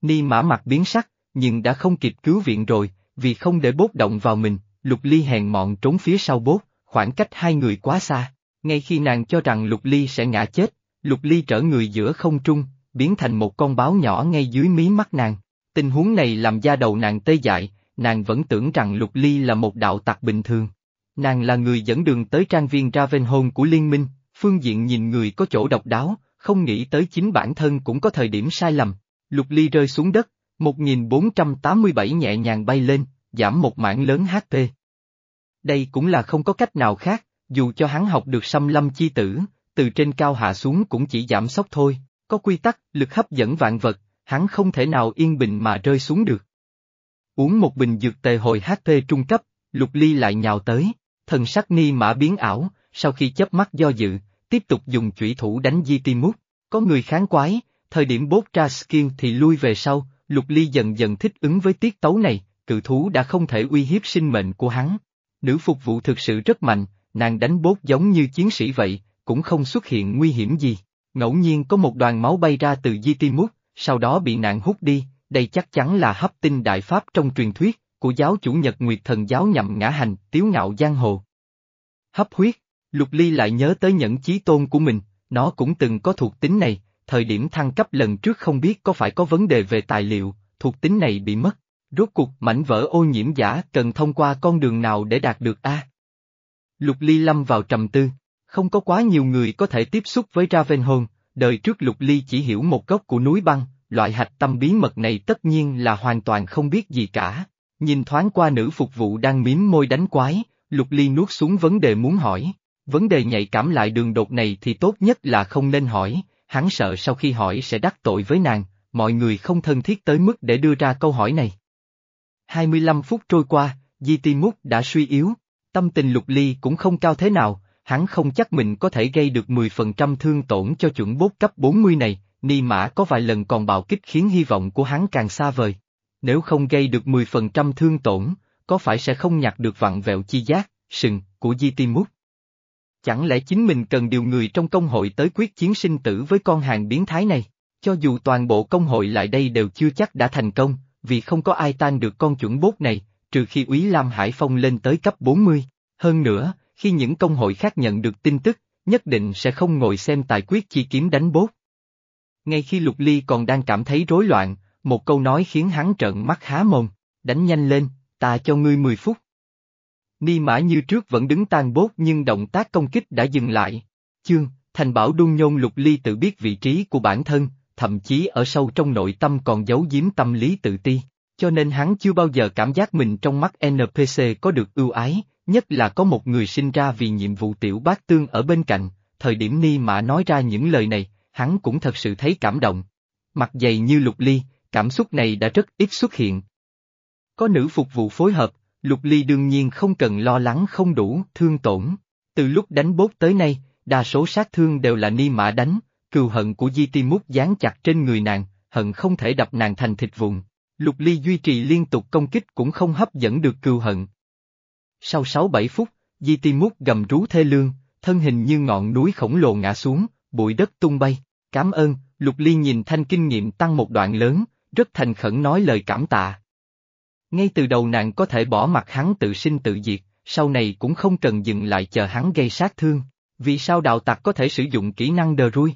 Ni mã mặt biến sắc, nhưng đã không kịp cứu viện rồi, vì không để bốt động vào mình, lục ly hèn mọn trốn phía sau bốt, khoảng cách hai người quá xa. Ngay khi nàng cho rằng lục ly sẽ ngã chết, lục ly trở người giữa không trung, biến thành một con báo nhỏ ngay dưới mí mắt nàng. Tình huống này làm da đầu nàng tê dại, nàng vẫn tưởng rằng lục ly là một đạo tặc bình thường. Nàng là người dẫn đường tới trang viên Ravenholm của liên minh, phương diện nhìn người có chỗ độc đáo, không nghĩ tới chính bản thân cũng có thời điểm sai lầm. Lục ly rơi xuống đất, 1487 nhẹ nhàng bay lên, giảm một mảng lớn HP. Đây cũng là không có cách nào khác, dù cho hắn học được xâm lâm chi tử, từ trên cao hạ xuống cũng chỉ giảm sốc thôi, có quy tắc, lực hấp dẫn vạn vật, hắn không thể nào yên bình mà rơi xuống được. Uống một bình dược tề hồi HP trung cấp, lục ly lại nhào tới, thần sắc ni mã biến ảo, sau khi chớp mắt do dự, tiếp tục dùng chủy thủ đánh di ti mút, có người kháng quái, thời điểm bốt ra skill thì lui về sau, lục ly dần dần thích ứng với tiết tấu này, cự thú đã không thể uy hiếp sinh mệnh của hắn. Nữ phục vụ thực sự rất mạnh, nàng đánh bốt giống như chiến sĩ vậy, cũng không xuất hiện nguy hiểm gì. Ngẫu nhiên có một đoàn máu bay ra từ di ti mút, sau đó bị nạn hút đi, đây chắc chắn là hấp tinh đại pháp trong truyền thuyết, của giáo chủ Nhật Nguyệt Thần giáo nhậm ngã hành, tiếu ngạo giang hồ. Hấp huyết, Lục Ly lại nhớ tới nhẫn chí tôn của mình, nó cũng từng có thuộc tính này, thời điểm thăng cấp lần trước không biết có phải có vấn đề về tài liệu, thuộc tính này bị mất. Rốt cuộc mảnh vỡ ô nhiễm giả cần thông qua con đường nào để đạt được A. Lục Ly lâm vào trầm tư, không có quá nhiều người có thể tiếp xúc với Ravenholm, đời trước Lục Ly chỉ hiểu một góc của núi băng, loại hạch tâm bí mật này tất nhiên là hoàn toàn không biết gì cả. Nhìn thoáng qua nữ phục vụ đang miếm môi đánh quái, Lục Ly nuốt xuống vấn đề muốn hỏi. Vấn đề nhạy cảm lại đường đột này thì tốt nhất là không nên hỏi, hắn sợ sau khi hỏi sẽ đắc tội với nàng, mọi người không thân thiết tới mức để đưa ra câu hỏi này. 25 phút trôi qua, Di Ti Múc đã suy yếu, tâm tình lục ly cũng không cao thế nào, hắn không chắc mình có thể gây được 10% thương tổn cho chuẩn bốt cấp 40 này, Ni Mã có vài lần còn bạo kích khiến hy vọng của hắn càng xa vời. Nếu không gây được 10% thương tổn, có phải sẽ không nhặt được vặn vẹo chi giác, sừng, của Di Ti Mút? Chẳng lẽ chính mình cần điều người trong công hội tới quyết chiến sinh tử với con hàng biến thái này? Cho dù toàn bộ công hội lại đây đều chưa chắc đã thành công, vì không có ai tan được con chuẩn bốt này, trừ khi Úy Lam Hải Phong lên tới cấp 40. Hơn nữa, khi những công hội khác nhận được tin tức, nhất định sẽ không ngồi xem tài quyết chi kiếm đánh bốt. Ngay khi Lục Ly còn đang cảm thấy rối loạn, một câu nói khiến hắn trợn mắt há mồm, đánh nhanh lên, ta cho ngươi 10 phút. Ni mã như trước vẫn đứng tan bốt nhưng động tác công kích đã dừng lại. Chương, thành bảo đun nhôn Lục Ly tự biết vị trí của bản thân, thậm chí ở sâu trong nội tâm còn giấu giếm tâm lý tự ti, cho nên hắn chưa bao giờ cảm giác mình trong mắt NPC có được ưu ái, nhất là có một người sinh ra vì nhiệm vụ tiểu bát tương ở bên cạnh, thời điểm Ni Mã nói ra những lời này, hắn cũng thật sự thấy cảm động. Mặt dày như lục ly, cảm xúc này đã rất ít xuất hiện. Có nữ phục vụ phối hợp, lục ly đương nhiên không cần lo lắng không đủ, thương tổn. Từ lúc đánh bốt tới nay, đa số sát thương đều là Ni Mã đánh, cừu hận của Di Ti Mút dán chặt trên người nàng, hận không thể đập nàng thành thịt vụn. Lục Ly duy trì liên tục công kích cũng không hấp dẫn được cừu hận. Sau 6-7 phút, Di Ti Mút gầm rú thê lương, thân hình như ngọn núi khổng lồ ngã xuống, bụi đất tung bay. Cảm ơn, Lục Ly nhìn thanh kinh nghiệm tăng một đoạn lớn, rất thành khẩn nói lời cảm tạ. Ngay từ đầu nàng có thể bỏ mặt hắn tự sinh tự diệt, sau này cũng không cần dừng lại chờ hắn gây sát thương. Vì sao đạo tặc có thể sử dụng kỹ năng đờ rui?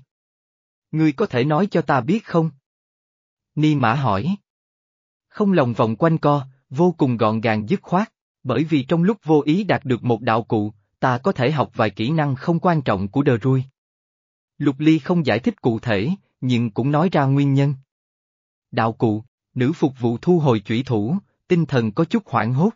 Ngươi có thể nói cho ta biết không? Ni Mã hỏi. Không lòng vòng quanh co, vô cùng gọn gàng dứt khoát, bởi vì trong lúc vô ý đạt được một đạo cụ, ta có thể học vài kỹ năng không quan trọng của đờ rui. Lục Ly không giải thích cụ thể, nhưng cũng nói ra nguyên nhân. Đạo cụ, nữ phục vụ thu hồi chủy thủ, tinh thần có chút hoảng hốt.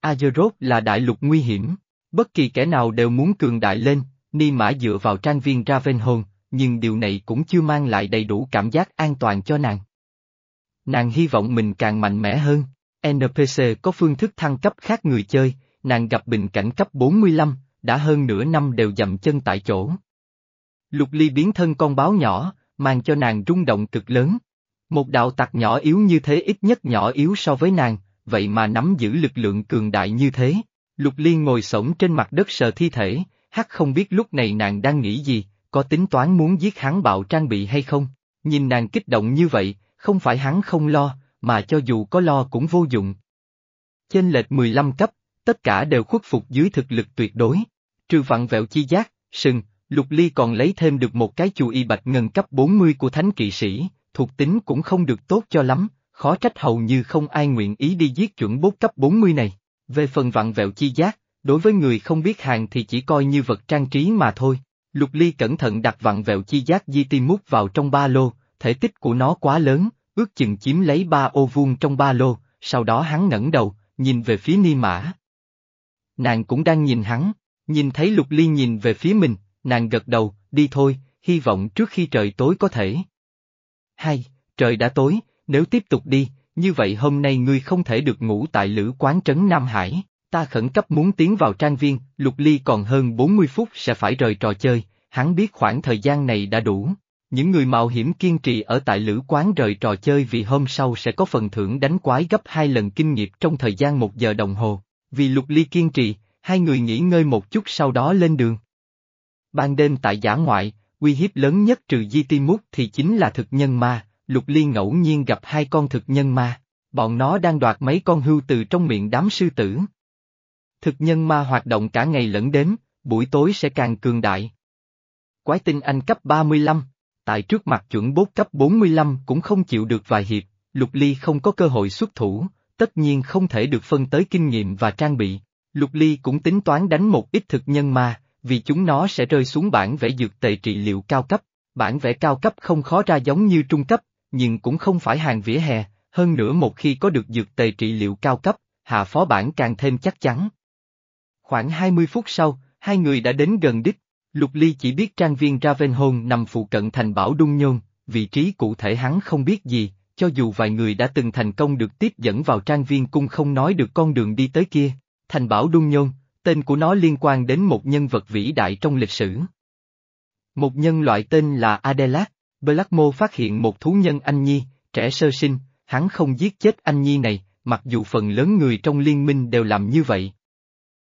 Azeroth là đại lục nguy hiểm, bất kỳ kẻ nào đều muốn cường đại lên, Ni Mã dựa vào trang viên Ravenholm, nhưng điều này cũng chưa mang lại đầy đủ cảm giác an toàn cho nàng. Nàng hy vọng mình càng mạnh mẽ hơn. NPC có phương thức thăng cấp khác người chơi, nàng gặp bình cảnh cấp 45, đã hơn nửa năm đều dậm chân tại chỗ. Lục ly biến thân con báo nhỏ, mang cho nàng rung động cực lớn. Một đạo tặc nhỏ yếu như thế ít nhất nhỏ yếu so với nàng, vậy mà nắm giữ lực lượng cường đại như thế. Lục ly ngồi sổng trên mặt đất sờ thi thể, hắc không biết lúc này nàng đang nghĩ gì, có tính toán muốn giết hắn bạo trang bị hay không. Nhìn nàng kích động như vậy, không phải hắn không lo, mà cho dù có lo cũng vô dụng. Trên lệch 15 cấp, tất cả đều khuất phục dưới thực lực tuyệt đối. Trừ vặn vẹo chi giác, sừng, Lục Ly còn lấy thêm được một cái chù y bạch ngân cấp 40 của thánh kỵ sĩ, thuộc tính cũng không được tốt cho lắm, khó trách hầu như không ai nguyện ý đi giết chuẩn bốt cấp 40 này. Về phần vặn vẹo chi giác, đối với người không biết hàng thì chỉ coi như vật trang trí mà thôi. Lục Ly cẩn thận đặt vặn vẹo chi giác di ti mút vào trong ba lô, thể tích của nó quá lớn, ước chừng chiếm lấy ba ô vuông trong ba lô, sau đó hắn ngẩng đầu, nhìn về phía ni mã. Nàng cũng đang nhìn hắn, nhìn thấy lục ly nhìn về phía mình, nàng gật đầu, đi thôi, hy vọng trước khi trời tối có thể. Hay, trời đã tối, nếu tiếp tục đi, như vậy hôm nay ngươi không thể được ngủ tại lữ quán trấn Nam Hải, ta khẩn cấp muốn tiến vào trang viên, lục ly còn hơn 40 phút sẽ phải rời trò chơi, hắn biết khoảng thời gian này đã đủ. Những người mạo hiểm kiên trì ở tại lữ quán rời trò chơi vì hôm sau sẽ có phần thưởng đánh quái gấp hai lần kinh nghiệm trong thời gian một giờ đồng hồ. Vì lục ly kiên trì, hai người nghỉ ngơi một chút sau đó lên đường. Ban đêm tại giả ngoại, uy hiếp lớn nhất trừ Di Ti Mút thì chính là thực nhân ma, lục ly ngẫu nhiên gặp hai con thực nhân ma, bọn nó đang đoạt mấy con hưu từ trong miệng đám sư tử. Thực nhân ma hoạt động cả ngày lẫn đêm, buổi tối sẽ càng cường đại. Quái tinh anh cấp 35, tại trước mặt chuẩn bốt cấp 45 cũng không chịu được vài hiệp, Lục Ly không có cơ hội xuất thủ, tất nhiên không thể được phân tới kinh nghiệm và trang bị. Lục Ly cũng tính toán đánh một ít thực nhân ma, vì chúng nó sẽ rơi xuống bản vẽ dược tề trị liệu cao cấp. Bản vẽ cao cấp không khó ra giống như trung cấp, nhưng cũng không phải hàng vỉa hè, hơn nữa một khi có được dược tề trị liệu cao cấp, hạ phó bản càng thêm chắc chắn. Khoảng 20 phút sau, hai người đã đến gần đích, Lục Ly chỉ biết trang viên Ravenholm nằm phụ cận thành bảo Đung Nhôn, vị trí cụ thể hắn không biết gì, cho dù vài người đã từng thành công được tiếp dẫn vào trang viên cung không nói được con đường đi tới kia. Thành bảo Đung Nhôn, tên của nó liên quan đến một nhân vật vĩ đại trong lịch sử. Một nhân loại tên là Adelat, Blackmo phát hiện một thú nhân anh nhi, trẻ sơ sinh, hắn không giết chết anh nhi này, mặc dù phần lớn người trong liên minh đều làm như vậy.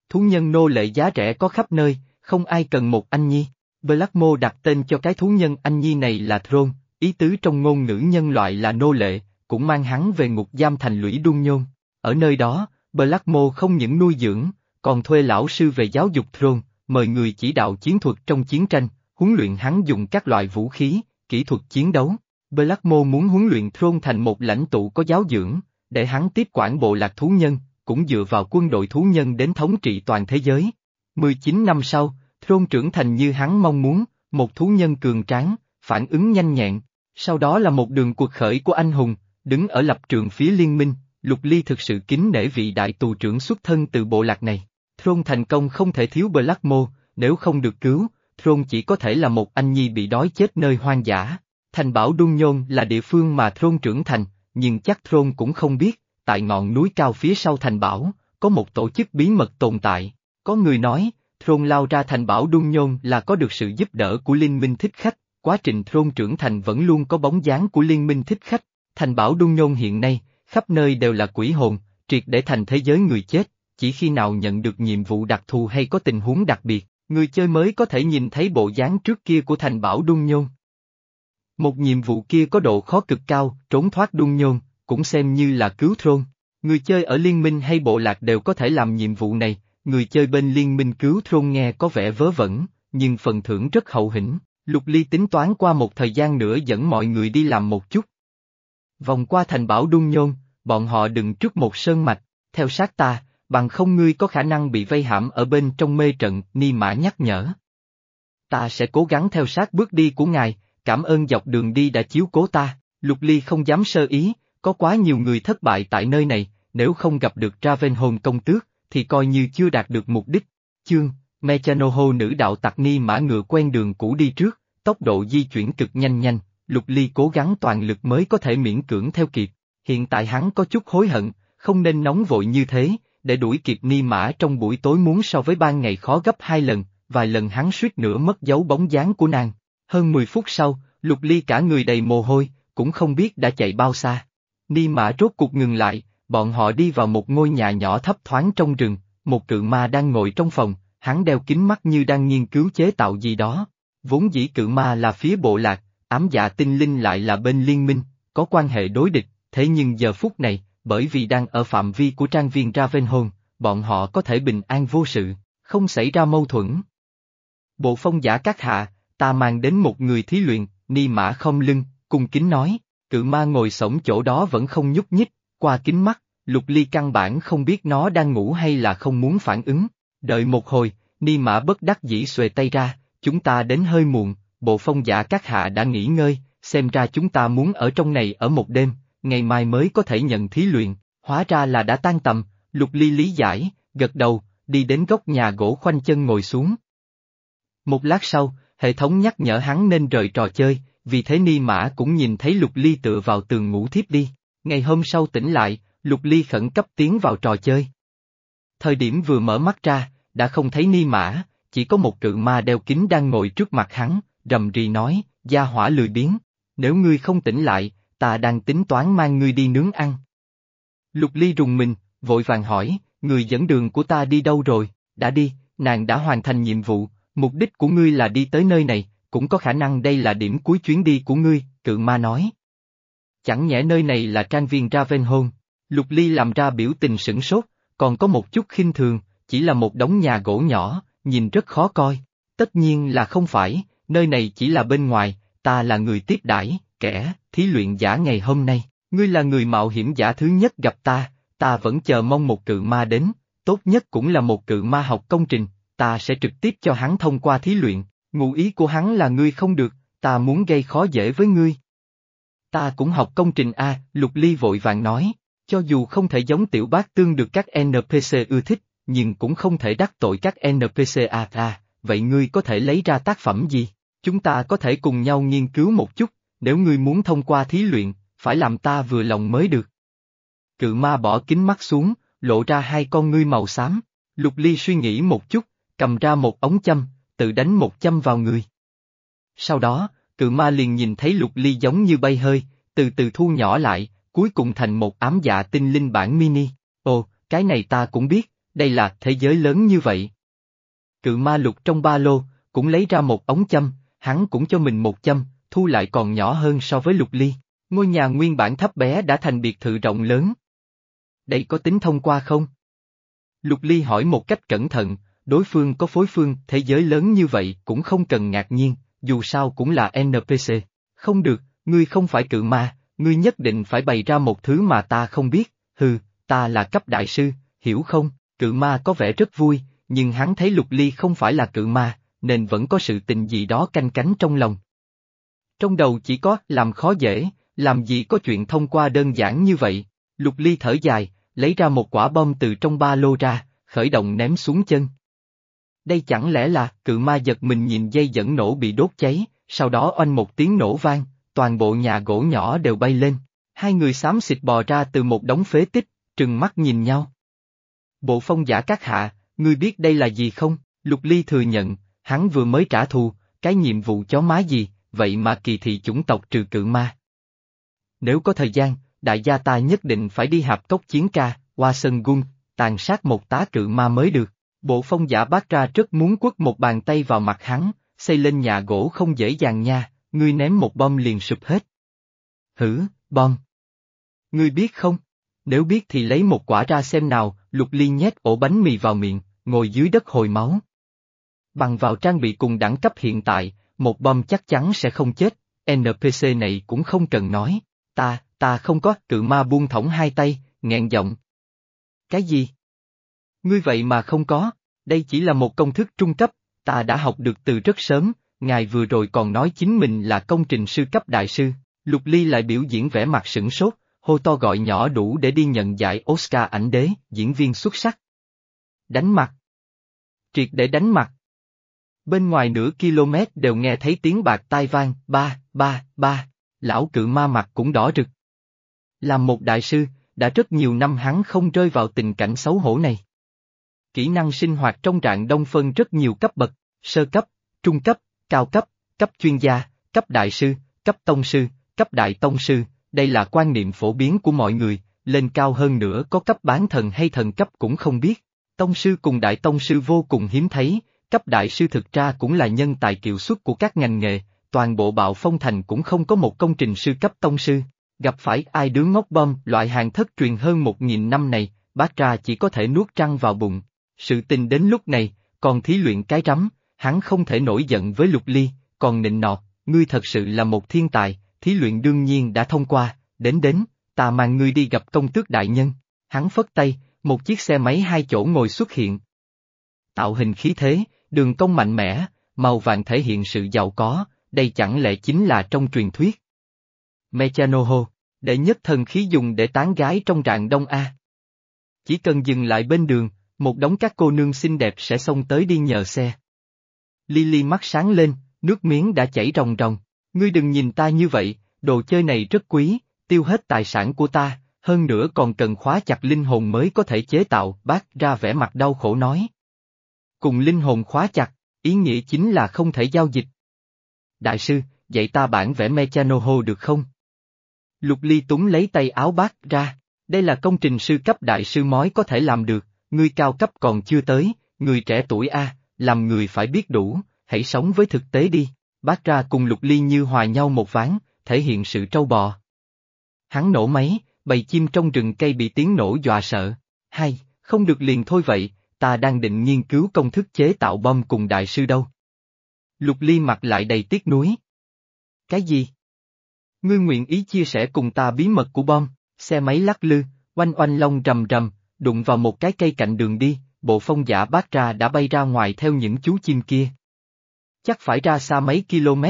Thú nhân nô lệ giá rẻ có khắp nơi, không ai cần một anh nhi. Blackmo đặt tên cho cái thú nhân anh nhi này là Throne, ý tứ trong ngôn ngữ nhân loại là nô lệ, cũng mang hắn về ngục giam thành lũy đun nhôn. Ở nơi đó, Blackmo không những nuôi dưỡng, còn thuê lão sư về giáo dục Throne, mời người chỉ đạo chiến thuật trong chiến tranh, huấn luyện hắn dùng các loại vũ khí, kỹ thuật chiến đấu. Blackmo muốn huấn luyện Throne thành một lãnh tụ có giáo dưỡng, để hắn tiếp quản bộ lạc thú nhân, cũng dựa vào quân đội thú nhân đến thống trị toàn thế giới. 19 năm sau, Thôn trưởng thành như hắn mong muốn, một thú nhân cường tráng, phản ứng nhanh nhẹn, sau đó là một đường cuộc khởi của anh hùng, đứng ở lập trường phía liên minh, Lục Ly thực sự kính nể vị đại tù trưởng xuất thân từ bộ lạc này. Thôn thành công không thể thiếu Blackmo, nếu không được cứu, Thôn chỉ có thể là một anh nhi bị đói chết nơi hoang dã. Thành bảo Đung Nhôn là địa phương mà Thôn trưởng thành, nhưng chắc Thôn cũng không biết, tại ngọn núi cao phía sau thành bảo, có một tổ chức bí mật tồn tại. Có người nói, Thôn lao ra thành bảo đun nhôn là có được sự giúp đỡ của liên minh thích khách, quá trình thôn trưởng thành vẫn luôn có bóng dáng của liên minh thích khách. Thành bảo đun nhôn hiện nay, khắp nơi đều là quỷ hồn, triệt để thành thế giới người chết, chỉ khi nào nhận được nhiệm vụ đặc thù hay có tình huống đặc biệt, người chơi mới có thể nhìn thấy bộ dáng trước kia của thành bảo đun nhôn. Một nhiệm vụ kia có độ khó cực cao, trốn thoát đun nhôn, cũng xem như là cứu thôn. Người chơi ở liên minh hay bộ lạc đều có thể làm nhiệm vụ này, người chơi bên liên minh cứu thôn nghe có vẻ vớ vẩn, nhưng phần thưởng rất hậu hĩnh, Lục Ly tính toán qua một thời gian nữa dẫn mọi người đi làm một chút. Vòng qua thành bảo đun nhôn, bọn họ đừng trước một sơn mạch, theo sát ta, bằng không ngươi có khả năng bị vây hãm ở bên trong mê trận, Ni Mã nhắc nhở. Ta sẽ cố gắng theo sát bước đi của ngài, cảm ơn dọc đường đi đã chiếu cố ta, Lục Ly không dám sơ ý, có quá nhiều người thất bại tại nơi này, nếu không gặp được Ravenholm công tước, thì coi như chưa đạt được mục đích. Chương, Mechanoho nữ đạo tặc ni mã ngựa quen đường cũ đi trước, tốc độ di chuyển cực nhanh nhanh, Lục Ly cố gắng toàn lực mới có thể miễn cưỡng theo kịp. Hiện tại hắn có chút hối hận, không nên nóng vội như thế, để đuổi kịp ni mã trong buổi tối muốn so với ban ngày khó gấp hai lần, vài lần hắn suýt nữa mất dấu bóng dáng của nàng. Hơn 10 phút sau, Lục Ly cả người đầy mồ hôi, cũng không biết đã chạy bao xa. Ni mã rốt cuộc ngừng lại, bọn họ đi vào một ngôi nhà nhỏ thấp thoáng trong rừng, một cự ma đang ngồi trong phòng, hắn đeo kính mắt như đang nghiên cứu chế tạo gì đó. Vốn dĩ cự ma là phía bộ lạc, ám dạ tinh linh lại là bên liên minh, có quan hệ đối địch, thế nhưng giờ phút này, bởi vì đang ở phạm vi của trang viên Ravenholm, bọn họ có thể bình an vô sự, không xảy ra mâu thuẫn. Bộ phong giả các hạ, ta mang đến một người thí luyện, ni mã không lưng, cung kính nói, cự ma ngồi sổng chỗ đó vẫn không nhúc nhích, qua kính mắt, lục ly căn bản không biết nó đang ngủ hay là không muốn phản ứng. Đợi một hồi, ni mã bất đắc dĩ xuề tay ra, chúng ta đến hơi muộn, bộ phong giả các hạ đã nghỉ ngơi, xem ra chúng ta muốn ở trong này ở một đêm, ngày mai mới có thể nhận thí luyện, hóa ra là đã tan tầm, lục ly lý giải, gật đầu, đi đến góc nhà gỗ khoanh chân ngồi xuống. Một lát sau, hệ thống nhắc nhở hắn nên rời trò chơi, vì thế Ni Mã cũng nhìn thấy Lục Ly tựa vào tường ngủ thiếp đi. Ngày hôm sau tỉnh lại, Lục Ly khẩn cấp tiến vào trò chơi. Thời điểm vừa mở mắt ra, đã không thấy Ni Mã, chỉ có một cự ma đeo kính đang ngồi trước mặt hắn, rầm rì nói, gia hỏa lười biếng, nếu ngươi không tỉnh lại, ta đang tính toán mang ngươi đi nướng ăn. Lục Ly rùng mình, vội vàng hỏi, người dẫn đường của ta đi đâu rồi, đã đi, nàng đã hoàn thành nhiệm vụ, mục đích của ngươi là đi tới nơi này, cũng có khả năng đây là điểm cuối chuyến đi của ngươi, cự ma nói. Chẳng nhẽ nơi này là trang viên Ravenholm, Lục Ly làm ra biểu tình sửng sốt, còn có một chút khinh thường, chỉ là một đống nhà gỗ nhỏ, nhìn rất khó coi. Tất nhiên là không phải, nơi này chỉ là bên ngoài, ta là người tiếp đãi, kẻ, thí luyện giả ngày hôm nay, ngươi là người mạo hiểm giả thứ nhất gặp ta, ta vẫn chờ mong một cự ma đến, tốt nhất cũng là một cự ma học công trình, ta sẽ trực tiếp cho hắn thông qua thí luyện, ngụ ý của hắn là ngươi không được, ta muốn gây khó dễ với ngươi. Ta cũng học công trình A, Lục Ly vội vàng nói, cho dù không thể giống tiểu bác tương được các NPC ưa thích, nhưng cũng không thể đắc tội các NPC A à, vậy ngươi có thể lấy ra tác phẩm gì? Chúng ta có thể cùng nhau nghiên cứu một chút, nếu ngươi muốn thông qua thí luyện, phải làm ta vừa lòng mới được. Cự ma bỏ kính mắt xuống, lộ ra hai con ngươi màu xám, Lục Ly suy nghĩ một chút, cầm ra một ống châm, tự đánh một châm vào người. Sau đó, cự ma liền nhìn thấy Lục Ly giống như bay hơi, từ từ thu nhỏ lại, cuối cùng thành một ám dạ tinh linh bản mini. Ồ, cái này ta cũng biết, đây là thế giới lớn như vậy. Cự ma lục trong ba lô, cũng lấy ra một ống châm, hắn cũng cho mình một châm, thu lại còn nhỏ hơn so với lục ly. Ngôi nhà nguyên bản thấp bé đã thành biệt thự rộng lớn. Đây có tính thông qua không? Lục ly hỏi một cách cẩn thận, đối phương có phối phương thế giới lớn như vậy cũng không cần ngạc nhiên, dù sao cũng là NPC. Không được, ngươi không phải cự ma, ngươi nhất định phải bày ra một thứ mà ta không biết, hừ, ta là cấp đại sư, hiểu không? Cự ma có vẻ rất vui, nhưng hắn thấy lục ly không phải là cự ma, nên vẫn có sự tình gì đó canh cánh trong lòng. Trong đầu chỉ có làm khó dễ, làm gì có chuyện thông qua đơn giản như vậy, lục ly thở dài, lấy ra một quả bom từ trong ba lô ra, khởi động ném xuống chân. Đây chẳng lẽ là cự ma giật mình nhìn dây dẫn nổ bị đốt cháy, sau đó oanh một tiếng nổ vang, toàn bộ nhà gỗ nhỏ đều bay lên. Hai người xám xịt bò ra từ một đống phế tích, trừng mắt nhìn nhau. Bộ phong giả các hạ, ngươi biết đây là gì không? Lục Ly thừa nhận, hắn vừa mới trả thù, cái nhiệm vụ chó má gì, vậy mà kỳ thị chủng tộc trừ cự ma. Nếu có thời gian, đại gia ta nhất định phải đi hạp cốc chiến ca, qua sân gung, tàn sát một tá cự ma mới được. Bộ phong giả bác ra rất muốn quất một bàn tay vào mặt hắn, xây lên nhà gỗ không dễ dàng nha, ngươi ném một bom liền sụp hết. Hử, bom. Ngươi biết không? Nếu biết thì lấy một quả ra xem nào, lục ly nhét ổ bánh mì vào miệng, ngồi dưới đất hồi máu. Bằng vào trang bị cùng đẳng cấp hiện tại, một bom chắc chắn sẽ không chết, NPC này cũng không cần nói, ta, ta không có, cự ma buông thõng hai tay, nghẹn giọng. Cái gì? Ngươi vậy mà không có, đây chỉ là một công thức trung cấp, ta đã học được từ rất sớm, ngài vừa rồi còn nói chính mình là công trình sư cấp đại sư, Lục Ly lại biểu diễn vẻ mặt sửng sốt, hô to gọi nhỏ đủ để đi nhận giải Oscar ảnh đế, diễn viên xuất sắc. Đánh mặt. Triệt để đánh mặt. Bên ngoài nửa km đều nghe thấy tiếng bạc tai vang, ba, ba, ba, lão cự ma mặt cũng đỏ rực. Làm một đại sư, đã rất nhiều năm hắn không rơi vào tình cảnh xấu hổ này. Kỹ năng sinh hoạt trong trạng đông phân rất nhiều cấp bậc, sơ cấp, trung cấp, cao cấp, cấp chuyên gia, cấp đại sư, cấp tông sư, cấp đại tông sư, đây là quan niệm phổ biến của mọi người, lên cao hơn nữa có cấp bán thần hay thần cấp cũng không biết. Tông sư cùng đại tông sư vô cùng hiếm thấy, cấp đại sư thực ra cũng là nhân tài kiệu xuất của các ngành nghề, toàn bộ bạo phong thành cũng không có một công trình sư cấp tông sư. Gặp phải ai đứa ngốc bom loại hàng thất truyền hơn một nghìn năm này, bác ra chỉ có thể nuốt trăng vào bụng. Sự tình đến lúc này, còn thí luyện cái rắm, hắn không thể nổi giận với lục ly, còn nịnh nọt, ngươi thật sự là một thiên tài, thí luyện đương nhiên đã thông qua, đến đến, ta mang ngươi đi gặp công tước đại nhân. Hắn phất tay, một chiếc xe máy hai chỗ ngồi xuất hiện. Tạo hình khí thế, đường cong mạnh mẽ, màu vàng thể hiện sự giàu có, đây chẳng lẽ chính là trong truyền thuyết. Mechanoho, đệ nhất thần khí dùng để tán gái trong rạng đông A. Chỉ cần dừng lại bên đường, một đống các cô nương xinh đẹp sẽ xông tới đi nhờ xe. Lily mắt sáng lên, nước miếng đã chảy ròng ròng. Ngươi đừng nhìn ta như vậy, đồ chơi này rất quý, tiêu hết tài sản của ta, hơn nữa còn cần khóa chặt linh hồn mới có thể chế tạo, bác ra vẻ mặt đau khổ nói. Cùng linh hồn khóa chặt, ý nghĩa chính là không thể giao dịch. Đại sư, dạy ta bản vẽ Mechanoho được không? Lục ly túng lấy tay áo bác ra, đây là công trình sư cấp đại sư mói có thể làm được, ngươi cao cấp còn chưa tới, người trẻ tuổi A, làm người phải biết đủ, hãy sống với thực tế đi. Bác ra cùng lục ly như hòa nhau một ván, thể hiện sự trâu bò. Hắn nổ máy, bầy chim trong rừng cây bị tiếng nổ dọa sợ. Hay, không được liền thôi vậy, ta đang định nghiên cứu công thức chế tạo bom cùng đại sư đâu. Lục ly mặt lại đầy tiếc nuối. Cái gì? Ngươi nguyện ý chia sẻ cùng ta bí mật của bom, xe máy lắc lư, oanh oanh long rầm rầm, đụng vào một cái cây cạnh đường đi, bộ phong giả bát ra đã bay ra ngoài theo những chú chim kia. Chắc phải ra xa mấy km,